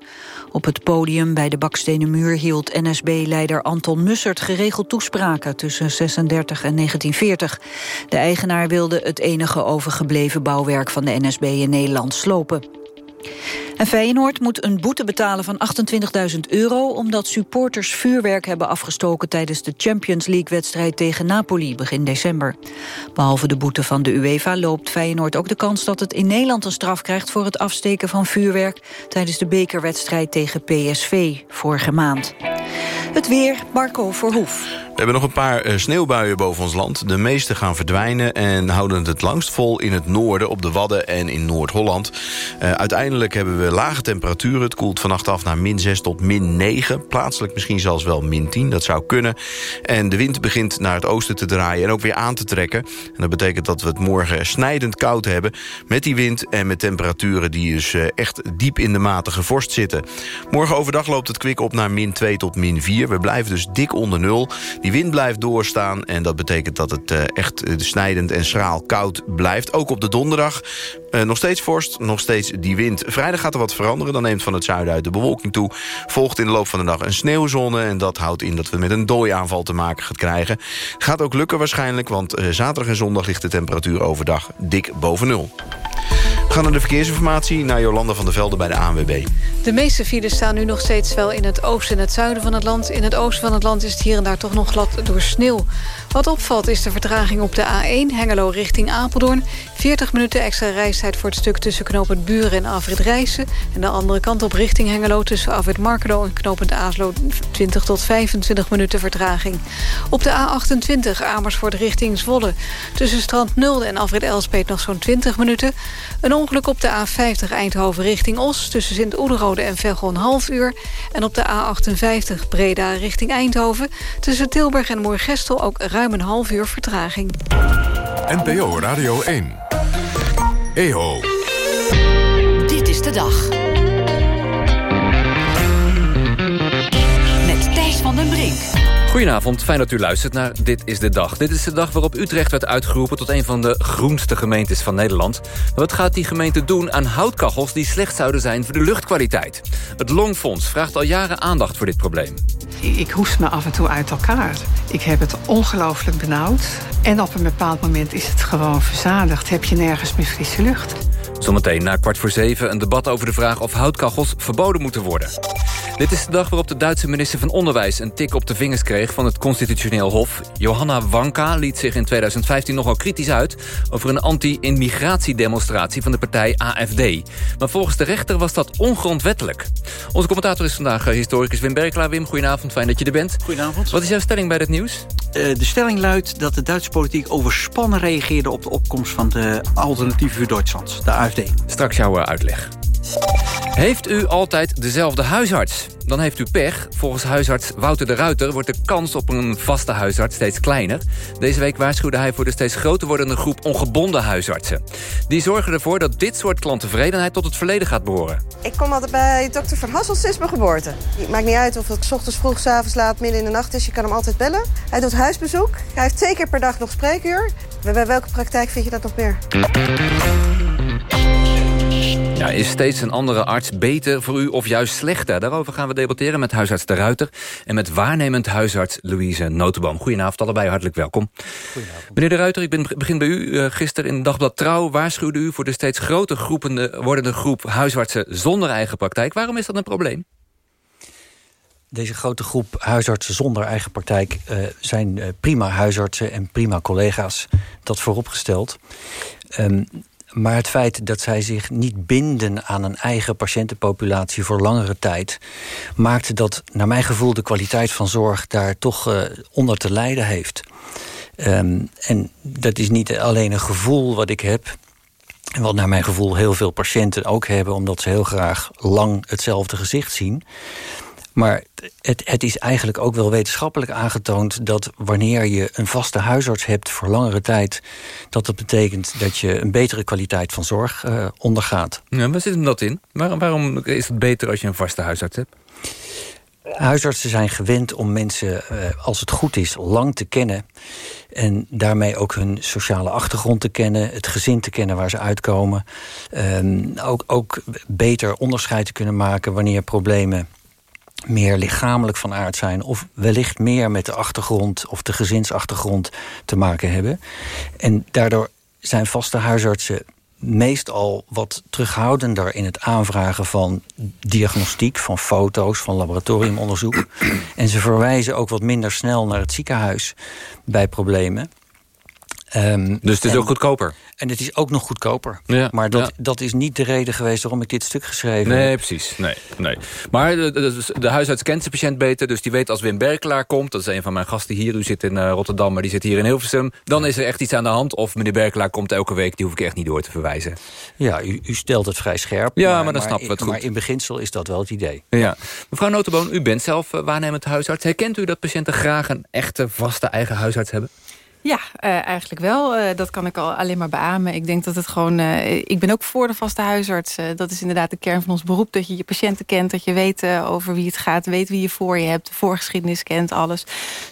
Op het podium bij de bakstenen muur hield NSB-leider Anton Mussert geregeld toespraken tussen 36 en 1940. De eigenaar wilde het enige overgebleven bouwwerk van de NSB in Nederland slopen. En Feyenoord moet een boete betalen van 28.000 euro... omdat supporters vuurwerk hebben afgestoken... tijdens de Champions League-wedstrijd tegen Napoli begin december. Behalve de boete van de UEFA loopt Feyenoord ook de kans... dat het in Nederland een straf krijgt voor het afsteken van vuurwerk... tijdens de bekerwedstrijd tegen PSV vorige maand. Het weer, Marco Verhoef. We hebben nog een paar uh, sneeuwbuien boven ons land. De meeste gaan verdwijnen en houden het het langst vol in het noorden... op de Wadden en in Noord-Holland. Uh, uiteindelijk hebben we lage temperaturen. Het koelt vannacht af naar min 6 tot min 9. Plaatselijk misschien zelfs wel min 10, dat zou kunnen. En de wind begint naar het oosten te draaien en ook weer aan te trekken. En dat betekent dat we het morgen snijdend koud hebben... met die wind en met temperaturen die dus uh, echt diep in de matige vorst zitten. Morgen overdag loopt het kwik op naar min 2 tot min 4 4. We blijven dus dik onder nul. Die wind blijft doorstaan en dat betekent dat het uh, echt snijdend en schraal koud blijft. Ook op de donderdag. Uh, nog steeds vorst, nog steeds die wind. Vrijdag gaat er wat veranderen. Dan neemt van het zuiden uit de bewolking toe. Volgt in de loop van de dag een sneeuwzone. En dat houdt in dat we met een dooiaanval te maken gaan krijgen. Gaat ook lukken waarschijnlijk, want uh, zaterdag en zondag ligt de temperatuur overdag dik boven nul. Gaan naar de verkeersinformatie, naar Jolanda van der Velde bij de ANWB. De meeste files staan nu nog steeds wel in het oosten en het zuiden van het land. In het oosten van het land is het hier en daar toch nog glad door sneeuw. Wat opvalt is de vertraging op de A1 Hengelo richting Apeldoorn. 40 minuten extra voor het stuk tussen knooppunt Buren en Afrit Rijssen. En de andere kant op richting Hengelo tussen Afrit Markelo en knooppunt Aaslo 20 tot 25 minuten vertraging. Op de A28 Amersfoort richting Zwolle. Tussen Strand Nulde en Afrit Elspeet nog zo'n 20 minuten. Een ongeluk op de A50 Eindhoven richting Os. Tussen Sint-Oederode en Veghel een half uur. En op de A58 Breda richting Eindhoven. Tussen Tilburg en Moergestel ook ruim een half uur vertraging. NPO Radio 1. EO. Dit is de dag. Met Thijs van den Brink. Goedenavond, fijn dat u luistert naar Dit is de Dag. Dit is de dag waarop Utrecht werd uitgeroepen tot een van de groenste gemeentes van Nederland. Maar wat gaat die gemeente doen aan houtkachels die slecht zouden zijn voor de luchtkwaliteit? Het Longfonds vraagt al jaren aandacht voor dit probleem. Ik hoest me af en toe uit elkaar. Ik heb het ongelooflijk benauwd. En op een bepaald moment is het gewoon verzadigd. Heb je nergens meer frisse lucht. Zometeen na kwart voor zeven een debat over de vraag of houtkachels verboden moeten worden. Dit is de dag waarop de Duitse minister van Onderwijs een tik op de vingers kreeg van het constitutioneel hof. Johanna Wanka liet zich in 2015 nogal kritisch uit over een anti-immigratiedemonstratie van de partij AFD. Maar volgens de rechter was dat ongrondwettelijk. Onze commentator is vandaag eh, historicus Wim Berklaar. Wim, goedenavond, fijn dat je er bent. Goedenavond. Wat is jouw stelling bij dit nieuws? Uh, de stelling luidt dat de Duitse politiek overspannen reageerde op de opkomst van de alternatieven voor Duitsland, de AFD. Straks jouw eh, uitleg. Heeft u altijd dezelfde huisarts? Dan heeft u pech. Volgens huisarts Wouter de Ruiter wordt de kans op een vaste huisarts steeds kleiner. Deze week waarschuwde hij voor de steeds groter wordende groep ongebonden huisartsen. Die zorgen ervoor dat dit soort klanttevredenheid tot het verleden gaat behoren. Ik kom altijd bij dokter Van Hassel sinds mijn geboorte. Het maakt niet uit of het ochtends vroeg, s avonds laat, midden in de nacht is. Je kan hem altijd bellen. Hij doet huisbezoek. Hij heeft twee keer per dag nog spreekuur. Bij welke praktijk vind je dat nog meer? Ja, is steeds een andere arts beter voor u of juist slechter? Daarover gaan we debatteren met huisarts De Ruiter... en met waarnemend huisarts Louise Notenboom. Goedenavond, allebei hartelijk welkom. Goedenavond. Meneer De Ruiter, ik begin bij u. Uh, gisteren in Dagblad Trouw waarschuwde u... voor de steeds groter groepende, wordende groep huisartsen zonder eigen praktijk. Waarom is dat een probleem? Deze grote groep huisartsen zonder eigen praktijk uh, zijn uh, prima huisartsen en prima collega's. Dat vooropgesteld. Um, maar het feit dat zij zich niet binden aan een eigen patiëntenpopulatie voor langere tijd, maakt dat, naar mijn gevoel, de kwaliteit van zorg daar toch uh, onder te lijden heeft. Um, en dat is niet alleen een gevoel wat ik heb. En wat naar mijn gevoel heel veel patiënten ook hebben, omdat ze heel graag lang hetzelfde gezicht zien. Maar het, het, is eigenlijk ook wel wetenschappelijk aangetoond... dat wanneer je een vaste huisarts hebt voor langere tijd... dat dat betekent dat je een betere kwaliteit van zorg uh, ondergaat. Ja, waar zit hem dat in? Waarom, waarom is het beter als je een vaste huisarts hebt? Huisartsen zijn gewend om mensen, uh, als het goed is, lang te kennen. En daarmee ook hun sociale achtergrond te kennen. Het gezin te kennen waar ze uitkomen. Uh, ook, ook beter onderscheid te kunnen maken wanneer problemen meer lichamelijk van aard zijn... of wellicht meer met de achtergrond of de gezinsachtergrond te maken hebben. En daardoor zijn vaste huisartsen meestal wat terughoudender... in het aanvragen van diagnostiek, van foto's, van laboratoriumonderzoek. en ze verwijzen ook wat minder snel naar het ziekenhuis bij problemen. Um, dus het is en, ook goedkoper? En het is ook nog goedkoper. Ja, maar dat, ja. dat is niet de reden geweest waarom ik dit stuk geschreven heb. Nee, precies. Nee, nee. Maar de, de, de, huisarts kent zijn patiënt beter. Dus die weet als Wim Berkelaar komt... dat is een van mijn gasten hier. U zit in uh, Rotterdam, maar die zit hier in Hilversum. Dan is er echt iets aan de hand. Of meneer Berkelaar komt elke week. Die hoef ik echt niet door te verwijzen. Ja, u, u stelt het vrij scherp. Ja, maar, maar dan snappen we het goed. Maar in beginsel is dat wel het idee. Ja. Mevrouw Notenboon, u bent zelf uh, waarnemend huisarts. Herkent u dat patiënten graag een echte, vaste eigen huisarts hebben? Ja, uh, eigenlijk wel. Uh, dat kan ik al alleen maar beamen. Ik denk dat het gewoon... Uh, ik ben ook voor de vaste huisarts. dat is inderdaad de kern van ons beroep. Dat je je patiënten kent, dat je weet over wie het gaat. Weet wie je voor je hebt, de voorgeschiedenis kent, alles.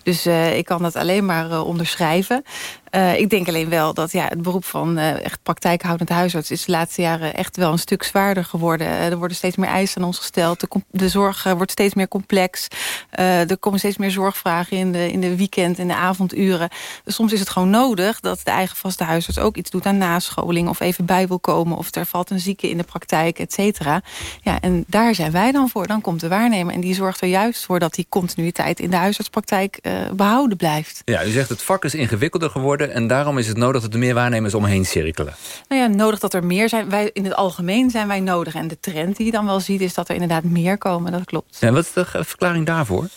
Dus ik kan dat alleen maar onderschrijven. Uh, ik denk alleen wel dat ja, het beroep van uh, echt praktijkhoudend huisarts... is de laatste jaren echt wel een stuk zwaarder geworden. Uh, er worden steeds meer eisen aan ons gesteld. De, de zorg wordt steeds meer complex. er komen steeds meer zorgvragen in de, in de weekend, in de avonduren. Dus soms is het gewoon nodig dat de eigen vaste huisarts... ook iets doet aan nascholing of even bij wil komen... of er valt een zieke in de praktijk, et cetera. Ja, en daar zijn wij dan voor. Dan komt de waarnemer en die zorgt er juist voor... dat die continuïteit in de huisartspraktijk behouden blijft. Ja, u zegt het vak is ingewikkelder geworden en daarom is het nodig dat er meer waarnemers omheen cirkelen. Nou ja, nodig dat er meer zijn. Wij, in het algemeen zijn wij nodig. En de trend die je dan wel ziet is dat er inderdaad meer komen. Dat klopt. En wat is de verklaring daarvoor?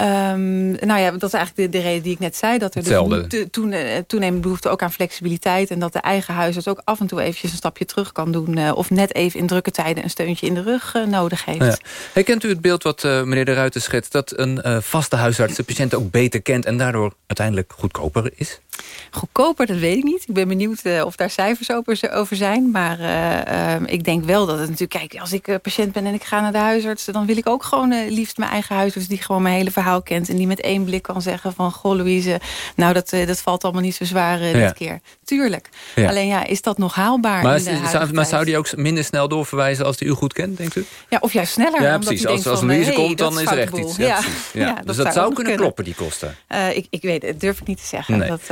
Um, nou ja, dat is eigenlijk de, de, reden die ik net zei. Dat er dus to, toen, uh, toenemend behoefte ook aan flexibiliteit. En dat de eigen huisarts ook af en toe eventjes een stapje terug kan doen. Uh, of net even in drukke tijden een steuntje in de rug uh, nodig heeft. Ja. Herkent u het beeld wat meneer De Ruiter schetst? Dat een vaste huisarts de patiënt ook beter kent. En daardoor uiteindelijk goedkoper is? Goedkoper, dat weet ik niet. Ik ben benieuwd uh, of daar cijfers over zijn. Maar uh, uh, ik denk wel dat het natuurlijk... Kijk, als ik patiënt ben en ik ga naar de huisarts... dan wil ik ook gewoon liefst mijn eigen huisarts... die gewoon mijn hele verhaal kent. En die met één blik kan zeggen van... Goh, Louise, nou, dat, dat valt allemaal niet zo zwaar ja. dit keer. Tuurlijk. Ja. Alleen ja, is dat nog haalbaar maar, zou, maar zou die ook minder snel doorverwijzen... als die u goed kent, denkt u? Ja, of juist sneller. Ja, precies. Als, als Louise komt, dan is er echt iets. Ja, ja. dus dat, zou kunnen kloppen, die kosten. ik, ik weet het, durf ik niet te zeggen. Nee. Dat,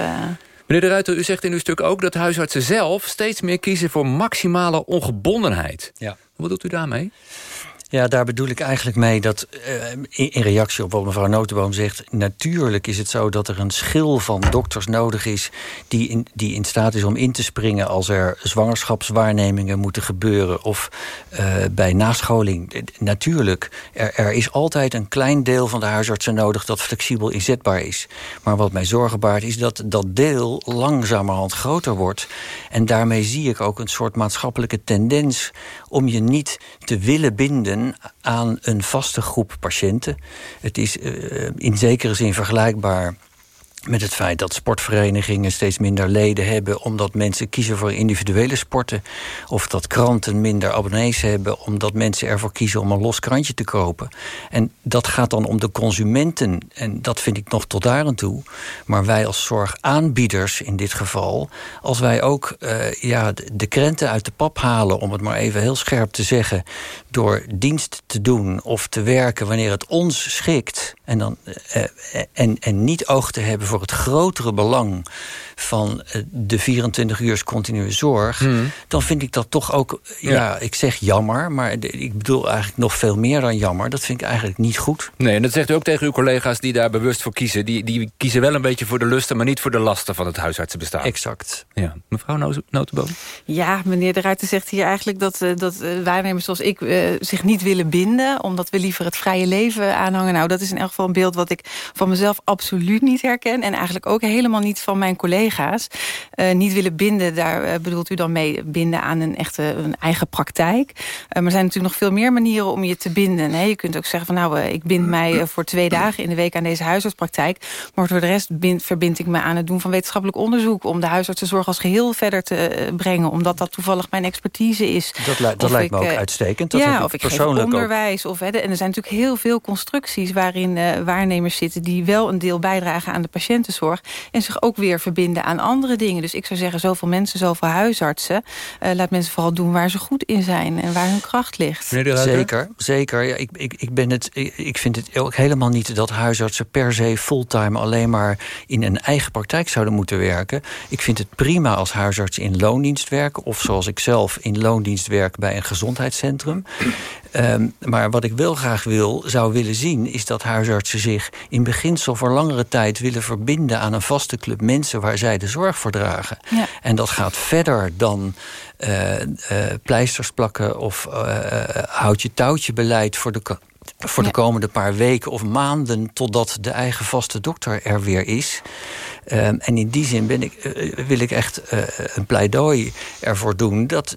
Meneer De Ruiter, u zegt in uw stuk ook dat huisartsen zelf... steeds meer kiezen voor maximale ongebondenheid. Ja. Wat doet u daarmee? Ja, daar bedoel ik eigenlijk mee dat uh, in reactie op wat mevrouw Notenboom zegt... natuurlijk is het zo dat er een schil van dokters nodig is... die in, die in staat is om in te springen als er zwangerschapswaarnemingen moeten gebeuren... of uh, bij nascholing. Natuurlijk, er, er is altijd een klein deel van de huisartsen nodig... dat flexibel inzetbaar is. Maar wat mij zorgen baart is dat dat deel langzamerhand groter wordt. En daarmee zie ik ook een soort maatschappelijke tendens... om je niet te willen binden aan een vaste groep patiënten. Het is uh, in zekere zin vergelijkbaar met het feit dat sportverenigingen steeds minder leden hebben... omdat mensen kiezen voor individuele sporten. Of dat kranten minder abonnees hebben... omdat mensen ervoor kiezen om een los krantje te kopen. En dat gaat dan om de consumenten. En dat vind ik nog tot daar aan toe. Maar wij als zorgaanbieders in dit geval... als wij ook uh, ja, de krenten uit de pap halen... om het maar even heel scherp te zeggen... door dienst te doen of te werken wanneer het ons schikt... en, dan, uh, en, en niet oog te hebben voor het grotere belang van eh, de 24 uur continue zorg... Hmm. dan vind ik dat toch ook, ja, ik zeg jammer... maar ik bedoel eigenlijk nog veel meer dan jammer. Dat vind ik eigenlijk niet goed. Nee, en dat zegt u ook tegen uw collega's die daar bewust voor kiezen. Die, die kiezen wel een beetje voor de lusten... maar niet voor de lasten van het huisartsenbestaan. Exact. Ja. Mevrouw Notenboom? Ja, meneer de Ruiter zegt hier eigenlijk dat, uh, dat uh, waarnemers zoals ik... Uh, zich niet willen binden, omdat we liever het vrije leven aanhangen. Nou, dat is in elk geval een beeld wat ik van mezelf absoluut niet herken... en eigenlijk ook helemaal niet van mijn collega's collega's. Uh, niet willen binden, daar uh, bedoelt u dan mee binden aan een echte een eigen praktijk. Uh, maar er zijn natuurlijk nog veel meer manieren om je te binden. Hè? Je kunt ook zeggen van nou, ik bind mij voor twee dagen in de week aan deze huisartspraktijk. Maar voor de rest bind, verbind ik me aan het doen van wetenschappelijk onderzoek. Om de huisartsenzorg als geheel verder te brengen. Omdat dat toevallig mijn expertise is. Dat, dat lijkt me ook uitstekend. Dat ja, of ik persoonlijk geef onderwijs. Of, hè, en er zijn natuurlijk heel veel constructies waarin waarnemers zitten... die wel een deel bijdragen aan de patiëntenzorg. En zich ook weer verbinden aan andere dingen. Dus ik zou zeggen, zoveel mensen, zoveel huisartsen. Uh, laat mensen vooral doen waar ze goed in zijn en waar hun kracht ligt. Zeker, zeker. Ja, ik, ik, ik, ben het, ik, ik vind het ook helemaal niet dat huisartsen per se fulltime alleen maar in een eigen praktijk zouden moeten werken. Ik vind het prima als huisartsen in loondienst werken. Of zoals ik zelf in loondienst werk bij een gezondheidscentrum. Um, maar wat ik wel graag wil, zou willen zien... is dat huisartsen zich in beginsel voor langere tijd willen verbinden... aan een vaste club mensen waar zij de zorg voor dragen. Ja. En dat gaat verder dan uh, uh, pleisters plakken of uh, houtje-touwtje beleid voor de voor de komende paar weken of maanden... totdat de eigen vaste dokter er weer is. Um, en in die zin ben ik, uh, wil ik echt uh, een pleidooi ervoor doen... dat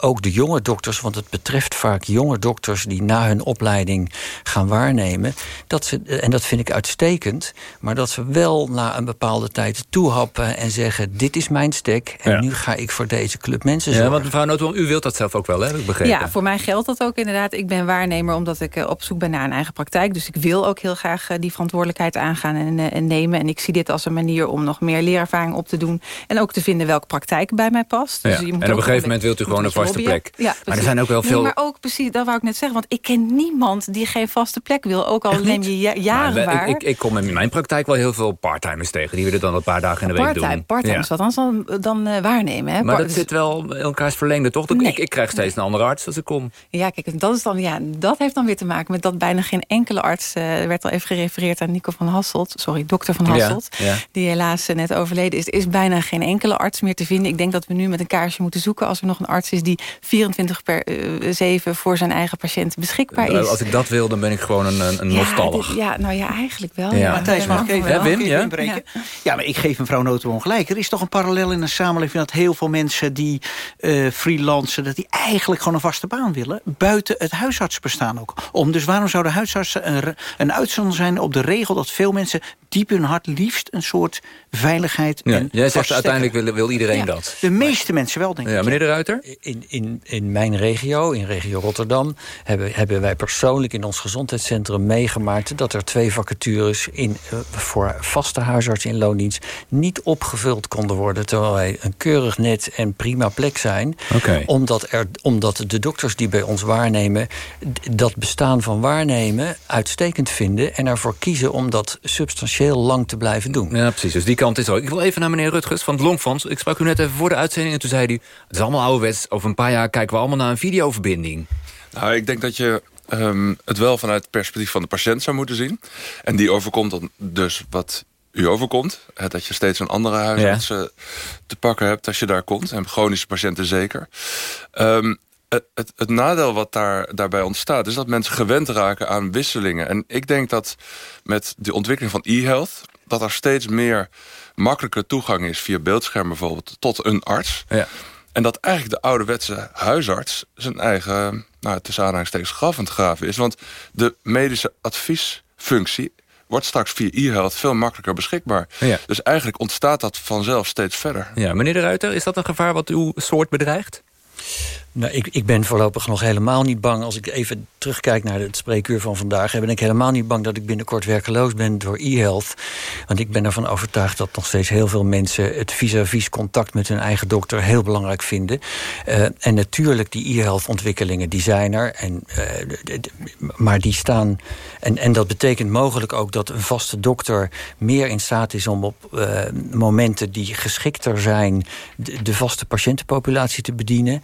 ook de jonge dokters, want het betreft vaak jonge dokters... die na hun opleiding gaan waarnemen... Dat ze, en dat vind ik uitstekend... maar dat ze wel na een bepaalde tijd toehappen en zeggen... dit is mijn stek en nu ga ik voor deze club mensen zorgen. Ja, want mevrouw Nootboom, u wilt dat zelf ook wel, hè? Ik begrepen. Ja, voor mij geldt dat ook inderdaad. Ik ben waarnemer omdat ik uh, op zoek ben naar een eigen praktijk. Dus ik wil ook heel graag die verantwoordelijkheid aangaan en, en nemen. En ik zie dit als een manier om nog meer leerervaring op te doen. En ook te vinden welke praktijk bij mij past. Dus ja. en op een gegeven moment wilt u gewoon een vaste plek. Ja, maar er zijn ook wel veel... Nee, maar ook precies, dat wou ik net zeggen. Want ik ken niemand die geen vaste plek wil. Ook al neem je jaren maar, waar. Ik, ik, ik, kom in mijn praktijk wel heel veel parttimers tegen. Die willen dan een paar dagen in de week doen. Parttime, wat anders dan, dan uh, waarnemen. Hè? Maar dat zit wel in elkaars verlengde, toch? Nee. Ik, ik krijg steeds een andere arts als ik kom. Ja, kijk, dat, is dan, ja, dat heeft dan weer te maken met dat bijna geen enkele arts... Uh, werd al even gerefereerd aan Nico van Hasselt. Sorry, dokter van Hasselt. Ja, ja. Die helaas net overleden is. Er is bijna geen enkele arts meer te vinden. Ik denk dat we nu met een kaarsje moeten zoeken... als er nog een arts is die 24 per uh, 7 voor zijn eigen patiënten beschikbaar is. Als ik dat wil, dan ben ik gewoon een, een ja, nostalg. Dit, ja, nou ja, eigenlijk wel. Ja. Matthijs, mag ik even, ja, Wim, ja? inbreken? Ja. ja, maar ik geef mevrouw Notenboom gelijk. Er is toch een parallel in de samenleving... dat heel veel mensen die uh, freelancen... dat die eigenlijk gewoon een vaste baan willen... buiten het huisartsbestaan ook. Om, dus waarom zouden huisartsen een, een uitzondering zijn op de regel... dat veel mensen diep in hun hart liefst een soort veiligheid ja, en Jij zegt uiteindelijk wil, wil iedereen ja, dat. De meeste mensen wel, denk ik. Ja, meneer de Ruiter? In, in, in mijn regio, in regio Rotterdam... Hebben, hebben wij persoonlijk in ons gezondheidscentrum meegemaakt... dat er twee vacatures in, uh, voor vaste huisartsen in loondienst... niet opgevuld konden worden... terwijl wij een keurig net en prima plek zijn. Okay. Omdat, er, omdat de dokters die bij ons waarnemen... dat bestaan van waarnemen uitstekend vinden... en ervoor kiezen om dat substantieel lang te blijven doen. Ja, precies. Dus die kant is ook. Ik wil even naar meneer Rutgers van het Longfonds. Ik sprak u net even voor de uitzending en toen zei hij... het is allemaal ouderwets. Over een paar jaar kijken we allemaal naar een videoverbinding. Nou, ik denk dat je um, het wel vanuit het perspectief van de patiënt zou moeten zien. En die overkomt dan dus wat u overkomt. Dat je steeds een andere huisarts ja. te pakken hebt als je daar komt. En chronische patiënten zeker. Um, het, het, het, nadeel wat daar, daarbij ontstaat... is dat mensen gewend raken aan wisselingen. En ik denk dat met de ontwikkeling van e-health... dat er steeds meer makkelijke toegang is... via beeldscherm bijvoorbeeld, tot een arts. Ja. En dat eigenlijk de ouderwetse huisarts... zijn eigen, nou, tussen aanhalingstekens, graf aan het graven is. Want de medische adviesfunctie wordt straks via e-health veel makkelijker beschikbaar. Ja. Dus eigenlijk ontstaat dat vanzelf steeds verder. Ja, meneer de Ruiter, is dat een gevaar wat uw soort bedreigt? Nou, ik, ik ben voorlopig nog helemaal niet bang. Als ik even terugkijk naar het spreekuur van vandaag... ben ik helemaal niet bang dat ik binnenkort werkeloos ben door e-health. Want ik ben ervan overtuigd dat nog steeds heel veel mensen... het vis-à-vis -vis contact met hun eigen dokter heel belangrijk vinden. Uh, en natuurlijk, die e-health ontwikkelingen, die zijn er. En, uh, maar die staan... En, en dat betekent mogelijk ook dat een vaste dokter... meer in staat is om op uh, momenten die geschikter zijn... De vaste patiëntenpopulatie te bedienen...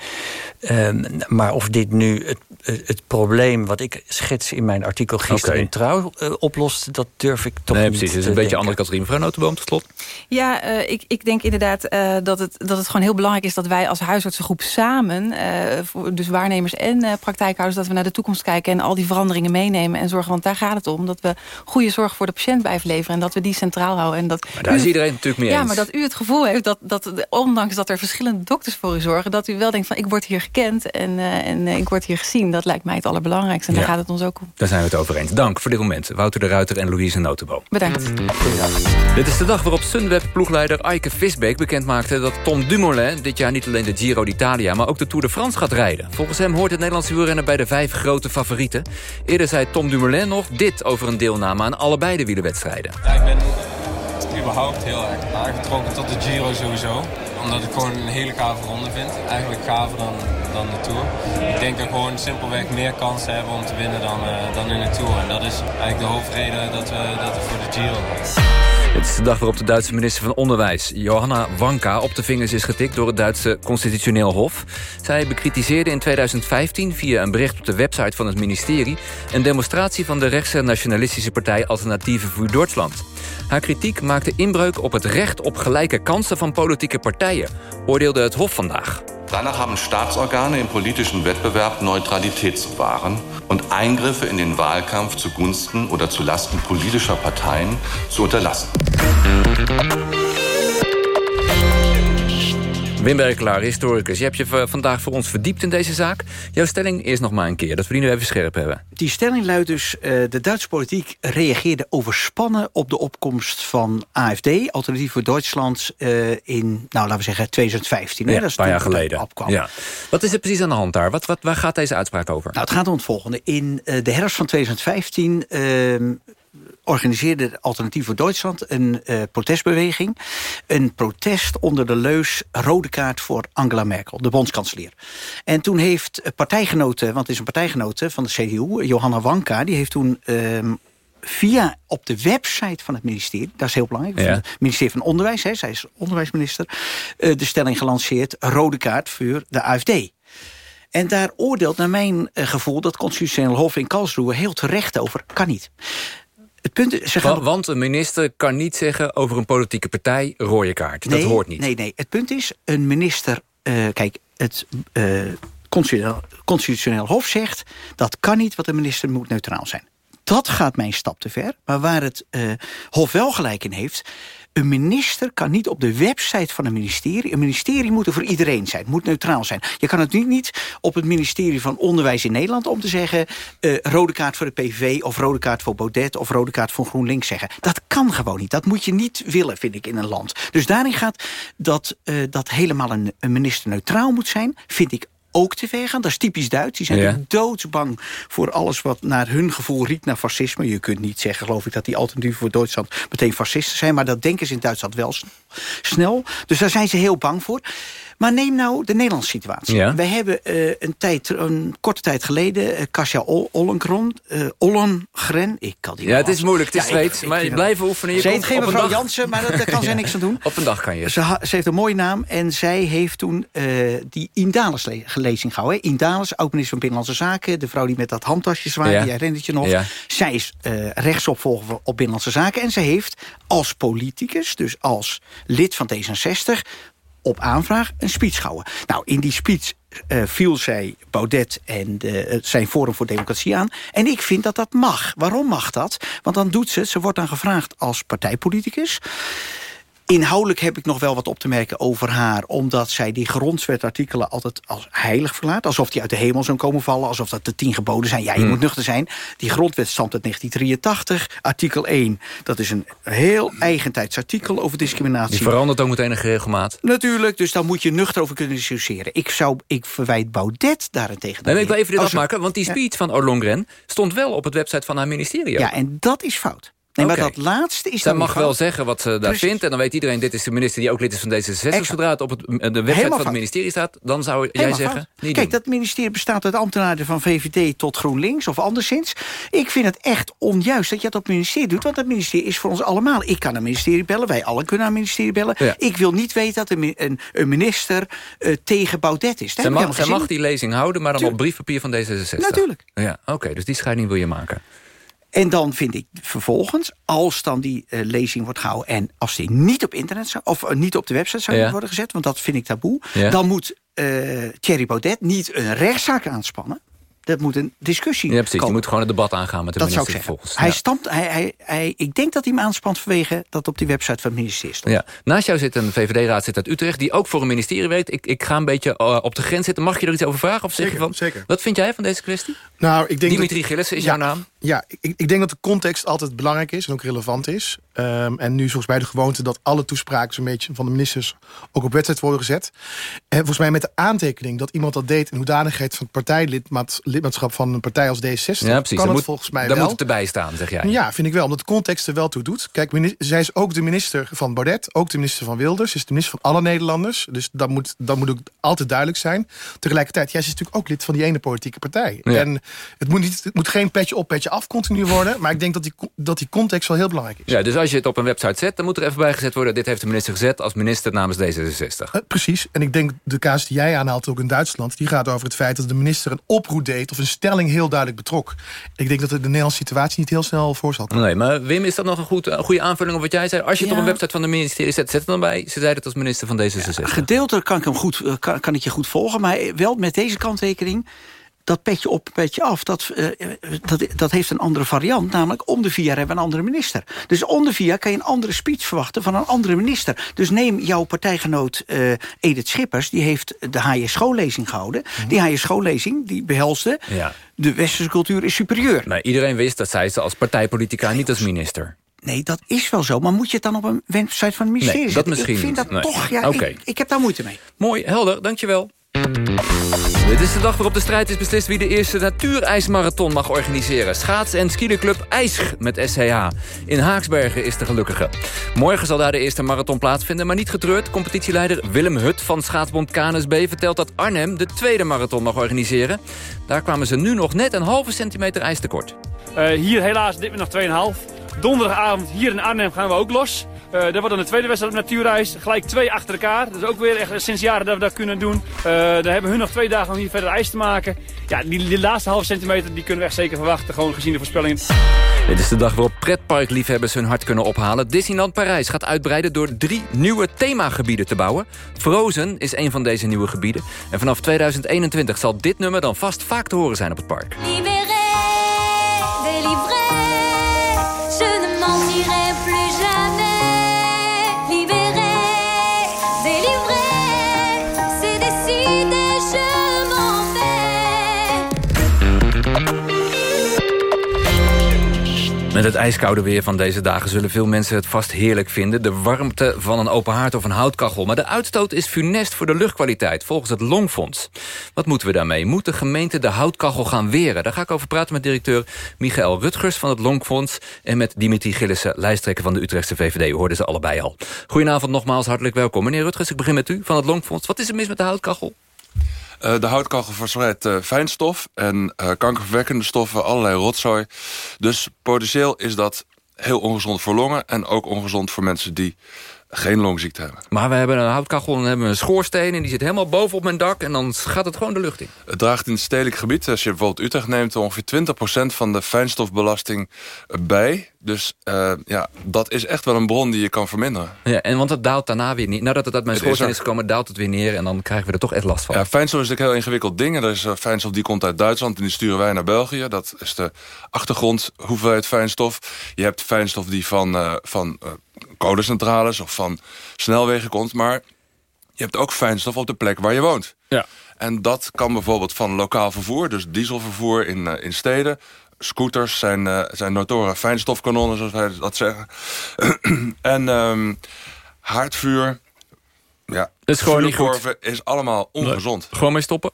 Um, maar of dit nu het, het probleem wat ik schets in mijn artikel gisteren okay. in Trouw uh, oplost, dat durf ik toch nee, niet precies. Het is een denken. beetje andere categorie. Mevrouw Notenboom, tot slot. Ja, uh, ik, ik denk inderdaad uh, dat, het, dat het gewoon heel belangrijk is... dat wij als huisartsengroep samen, voor, dus waarnemers en praktijkhouders... dat we naar de toekomst kijken en al die veranderingen meenemen en zorgen. Want daar gaat het om, dat we goede zorg voor de patiënt blijven leveren... en dat we die centraal houden. En dat maar daar is iedereen natuurlijk mee eens. Ja, maar dat u het gevoel heeft, dat, dat ondanks dat er verschillende dokters voor u zorgen... dat u wel denkt van ik word hier gekend en, uh, en uh, ik word hier gezien. Dat lijkt mij het allerbelangrijkste. En ja. daar gaat het ons ook om. Daar zijn we het over eens. Dank voor dit moment. Wouter de Ruiter en Louise Notenboom. Bedankt. Dit is de dag waarop Sunweb-ploegleider Eike Visbeek bekend maakte... dat Tom Dumoulin dit jaar niet alleen de Giro d'Italia... maar ook de Tour de France gaat rijden. Volgens hem hoort het Nederlandse wielrennen bij de vijf grote favorieten. Eerder zei Tom Dumoulin nog dit over een deelname aan allebei de wielerwedstrijden. Ja, ik ben überhaupt heel erg aangetrokken tot de Giro sowieso omdat ik gewoon een hele gave ronde vind. Eigenlijk gaver dan, dan de Tour. Ik denk dat gewoon simpelweg meer kansen hebben om te winnen dan, uh, dan in de Tour. En dat is eigenlijk de hoofdreden dat we, dat voor de Giro gaan. Het is de dag waarop de Duitse minister van Onderwijs, Johanna Wanka, op de vingers is getikt door het Duitse Constitutioneel Hof. Zij bekritiseerde in 2015 via een bericht op de website van het ministerie een demonstratie van de rechtse nationalistische partij Alternatieve voor Duitsland. Haar kritiek maakte inbreuk op het recht op gelijke kansen van politieke partijen, oordeelde het Hof vandaag. Danach haben Staatsorgane im politischen Wettbewerb Neutralität zu wahren und Eingriffe in den Wahlkampf zugunsten oder zulasten politischer Parteien zu unterlassen. Wim Berkelaar, historicus. Je hebt je vandaag voor ons verdiept in deze zaak. Jouw stelling is nog maar een keer, dat we die nu even scherp hebben. Die stelling luidt dus... Uh, de Duitse politiek reageerde overspannen op de opkomst van AFD... Alternatief voor Duitsland uh, in, nou laten we zeggen, 2015. Ja, dat is een paar jaar geleden. Ja. Wat is er precies aan de hand daar? Wat, wat, waar gaat deze uitspraak over? Nou, het gaat om het volgende. In uh, de herfst van 2015 ehm, organiseerde Alternatief voor Duitsland een uh, protestbeweging. Een protest onder de leus rode kaart voor Angela Merkel, de bondskanselier. En toen heeft partijgenoten, want het is een partijgenote van de CDU, Johanna Wanka, die heeft toen... Uh, via op de website van het ministerie, dat is heel belangrijk, ja. het ministerie van Onderwijs, hè, zij is onderwijsminister, uh, de stelling gelanceerd, rode kaart voor de AFD. En daar oordeelt naar mijn uh, gevoel dat constitutioneel hof in Karlsruhe heel terecht over, kan niet. Het punt is, ze gaan... Want een minister kan niet zeggen over een politieke partij rode kaart. Nee, dat hoort niet. Nee, nee. Het punt is, een minister... Uh, kijk, het uh, constitutioneel, constitutioneel Hof zegt... dat kan niet, want een minister moet neutraal zijn. Dat gaat mijn stap te ver. Maar waar het uh, Hof wel gelijk in heeft... Een minister kan niet op de website van een ministerie... een ministerie moet er voor iedereen zijn, moet neutraal zijn. Je kan het niet op het ministerie van Onderwijs in Nederland... om te zeggen, uh, rode kaart voor de PV... of rode kaart voor Baudet of rode kaart voor GroenLinks zeggen. Dat kan gewoon niet. Dat moet je niet willen, vind ik, in een land. Dus daarin gaat dat, uh, dat helemaal een, een minister neutraal moet zijn... vind ik ook ver gaan. Dat is typisch Duits. Die zijn ja. doodsbang voor alles wat naar hun gevoel riekt naar fascisme. Je kunt niet zeggen, geloof ik, dat die alternatieven voor Duitsland meteen fascisten zijn. Maar dat denken ze in Duitsland wel snel. Dus daar zijn ze heel bang voor. Maar neem nou de Nederlandse situatie. Ja. Wij hebben uh, een, tijd, een korte tijd geleden... Uh, Kasia Ollengren, uh, Ollengren... Ik kan die ja, het is moeilijk, het is ja. Maar je blijft oefenen. Je ze heet geen mevrouw Jansen, maar dat, daar kan zij niks aan doen. Op een dag kan je. Ze, ze heeft een mooie naam en zij heeft toen die Indales lezing gehouden. Indales, oud-minister van Binnenlandse Zaken. De vrouw die met dat handtasje zwaait, ja. jij herinnert je nog. Ja. Zij is rechtsopvolger op Binnenlandse Zaken. En ze heeft als politicus, dus als lid van D66 op aanvraag een speech gehouden. Nou, in die speech uh, viel zij Baudet en de, zijn Forum voor Democratie aan. En ik vind dat dat mag. Waarom mag dat? Want dan doet ze, ze wordt dan gevraagd als partijpoliticus... Inhoudelijk heb ik nog wel wat op te merken over haar... omdat zij die grondwetartikelen altijd als heilig verlaat. Alsof die uit de hemel zou komen vallen. Alsof dat de tien geboden zijn. Ja, je mm. moet nuchter zijn. Die grondwet stamt uit 1983. Artikel 1, dat is een heel eigentijds artikel over discriminatie. Die verandert ook meteen een regelmaat. Natuurlijk, dus daar moet je nuchter over kunnen discussiëren. Ik, zou, ik verwijt Baudet daarentegen. Nee, ik wil even dit afmaken, want die speech ja. van Ollongren... stond wel op het website van haar ministerie. Ja, en dat is fout. Nee, maar dat laatste is Zij mag wel zeggen wat ze daar Precies. vindt. En dan weet iedereen, dit is de minister die ook lid is van D66. Zodra het op het, de website van het ministerie staat, dan zou jij zeggen... Niet Kijk, doen. dat ministerie bestaat uit ambtenaren van VVD tot GroenLinks of anderszins. Ik vind het echt onjuist dat je dat op het ministerie doet. Want dat ministerie is voor ons allemaal. Ik kan een ministerie bellen, wij allen kunnen een ministerie bellen. Ja. Ik wil niet weten dat een, een, een minister uh, tegen Baudet is. Zij mag, zij mag die lezing houden, maar dan Tuurlijk. op briefpapier van D66. Natuurlijk. Ja, Oké, okay, dus die scheiding wil je maken. En dan vind ik vervolgens, als dan die uh, lezing wordt gehouden... en als die niet op internet zou, of uh, niet op de website zou ja. worden gezet... want dat vind ik taboe... Ja. dan moet uh, Thierry Baudet niet een rechtszaak aanspannen... Dat moet een discussie Ja, precies. komen. Je moet gewoon een debat aangaan met de dat minister vervolgens. Hij ja. stamt, hij, hij, hij, ik denk dat hij hem aanspant vanwege dat op die website van het ministerie stond. Ja. Naast jou zit een VVD-raadslid uit Utrecht... die ook voor een ministerie werkt. Ik, ik ga een beetje uh, op de grens zitten. Mag je er iets over vragen? Of zeker, zeg je van, zeker. Wat vind jij van deze kwestie? Nou, ik denk Dimitri dat, Gillissen is ja, jouw naam. Ja, ik, ik denk dat de context altijd belangrijk is en ook relevant is. Um, en nu volgens mij de gewoonte dat alle toespraken zo'n beetje van de ministers ook op website worden gezet. En volgens mij met de aantekening dat iemand dat deed in hoedanigheid van partijlidmaatschap van een partij als D66. Ja, precies. Kan het moet, volgens mij daar wel. moet het erbij staan, zeg jij. Ja, vind ik wel, omdat de context er wel toe doet. Kijk, zij is ook de minister van Baudet, ook de minister van Wilders. Ze is de minister van alle Nederlanders. Dus dat moet, dat moet ook altijd duidelijk zijn. Tegelijkertijd, jij ja, is natuurlijk ook lid van die ene politieke partij. Ja. En het moet, niet, het moet geen petje op, petje beetje af continu worden. Maar ik denk dat die, dat die context wel heel belangrijk is. Ja, dus als je het op een website zet, dan moet er even bij gezet worden... dit heeft de minister gezet als minister namens D66. Uh, precies. En ik denk de kaas die jij aanhaalt ook in Duitsland... die gaat over het feit dat de minister een oproep deed... of een stelling heel duidelijk betrok. Ik denk dat de Nederlandse situatie niet heel snel voor zal komen. Nee, maar Wim, is dat nog een, goed, een goede aanvulling op wat jij zei? Als je het op een website van de ministerie zet, zet het dan bij... ze zei het als minister van D66. Gedeeltelijk kan ik, hem goed, eh, kan, kan ik je goed volgen, maar wel met deze kanttekening dat petje op, petje af, dat, eh, dat, dat heeft een andere variant. Namelijk om de vier jaar hebben we een andere minister. Dus om de vier jaar kan je een andere speech verwachten van een andere minister. Dus neem jouw partijgenoot eh, Edith Schippers. Die heeft de HJ schoollezing gehouden. Die HJ schoollezing die behelste... Ja. de westerse cultuur is superieur. Maar iedereen wist dat zij ze als partijpolitica, niet als minister. Nee, dat is wel zo. Maar moet je het dan op een website van het ministerie Nee, dat zetten? misschien Ik vind dat Nee. toch... Ja, ik, ik heb daar moeite mee. Mooi, helder, dankjewel. Dit is de dag waarop de strijd is beslist wie de eerste natuurijsmarathon mag organiseren. Schaats- en skielerclub IJsch met SCH. In Haaksbergen is de gelukkige. Morgen zal daar de eerste marathon plaatsvinden, maar niet getreurd. Competitieleider Willem Hut van schaatsbond KNSB vertelt dat Arnhem de tweede marathon mag organiseren. Daar kwamen ze nu nog net een halve centimeter ijs tekort. Eh, hier helaas dit nog 2,5. Donderdagavond hier in Arnhem gaan we ook los. Eh dat wordt dan de tweede wedstrijd op natuurreis. Gelijk twee achter elkaar. Dat is ook weer echt sinds jaren dat we dat kunnen doen. Eh dan hebben hun nog twee dagen om hier verder ijs te maken. Ja, die, die laatste halve centimeter die kunnen we echt zeker verwachten. Gewoon gezien de voorspellingen. Dit is de dag waarop pretparkliefhebbers hun hart kunnen ophalen. Disneyland Parijs gaat uitbreiden door drie nieuwe themagebieden te bouwen. Frozen is een van deze nieuwe gebieden. En vanaf 2021 zal dit nummer dan vast vaak te horen zijn op het park. Met het ijskoude weer van deze dagen zullen veel mensen het vast heerlijk vinden. De warmte van een open haard of een houtkachel. Maar de uitstoot is funest voor de luchtkwaliteit, volgens het Longfonds. Wat moeten we daarmee? Moet de gemeente de houtkachel gaan weren? Daar ga ik over praten met directeur Michael Rutgers van het Longfonds... en met Dimitri Gillissen, lijsttrekker van de Utrechtse VVD. U hoorde ze allebei al. Goedenavond nogmaals, hartelijk welkom. Meneer Rutgers, ik begin met u van het Longfonds. Wat is er mis met de houtkachel? Eh, de houtkachel verspreidt eh, fijnstof en eh, kankerverwekkende stoffen, allerlei rotzooi. Dus potentieel is dat heel ongezond voor longen... en ook ongezond voor mensen die geen longziekte hebben. Maar we hebben een houtkachel en hebben een schoorsteen... en die zit helemaal boven op mijn dak en dan gaat het gewoon de lucht in. Het draagt in het stedelijk gebied, als je bijvoorbeeld Utrecht neemt... ongeveer 20% van de fijnstofbelasting bij. Dus eh, ja, dat is echt wel een bron die je kan verminderen. Ja, en want het daalt daarna weer niet. Nadat het uit mijn schoorsteen is gekomen, daalt het weer neer... en dan krijgen we er toch echt last van. Ja, fijnstof is natuurlijk heel ingewikkeld ding. Er is eh, fijnstof die komt uit Duitsland en die sturen wij naar België. Dat is de achtergrond hoeveelheid fijnstof. Je hebt fijnstof die van, eh, van kolencentrales of van snelwegen komt. Maar je hebt ook fijnstof op de plek waar je woont. Ja. En dat kan bijvoorbeeld van lokaal vervoer, dus dieselvervoer in, eh, in steden. Scooters zijn, eh, zijn notoren fijnstofkanonnen, zoals wij dat zeggen. en ehm, haardvuur, ja, Dat is gewoon niet goed. is allemaal ongezond. Gewoon mee stoppen?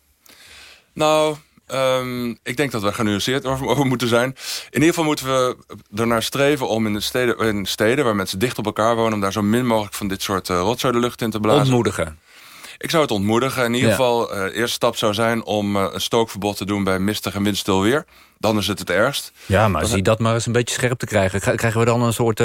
Nou, ehm, ik denk dat we genuanceerd over, moeten zijn. In ieder geval moeten we ernaar streven om in, de steden, in steden... waar mensen dicht op elkaar wonen... om daar zo min mogelijk van dit soort uh, rotzooi de lucht in te blazen. Ontmoedigen. Ik zou het ontmoedigen. In ieder Ja. geval, de eerste stap zou zijn om eh, een stookverbod te doen bij mistig en windstil weer. Dan is het het ergst. Ja, maar Dat- zie dat maar eens een beetje scherp te krijgen. Krijgen we dan een soort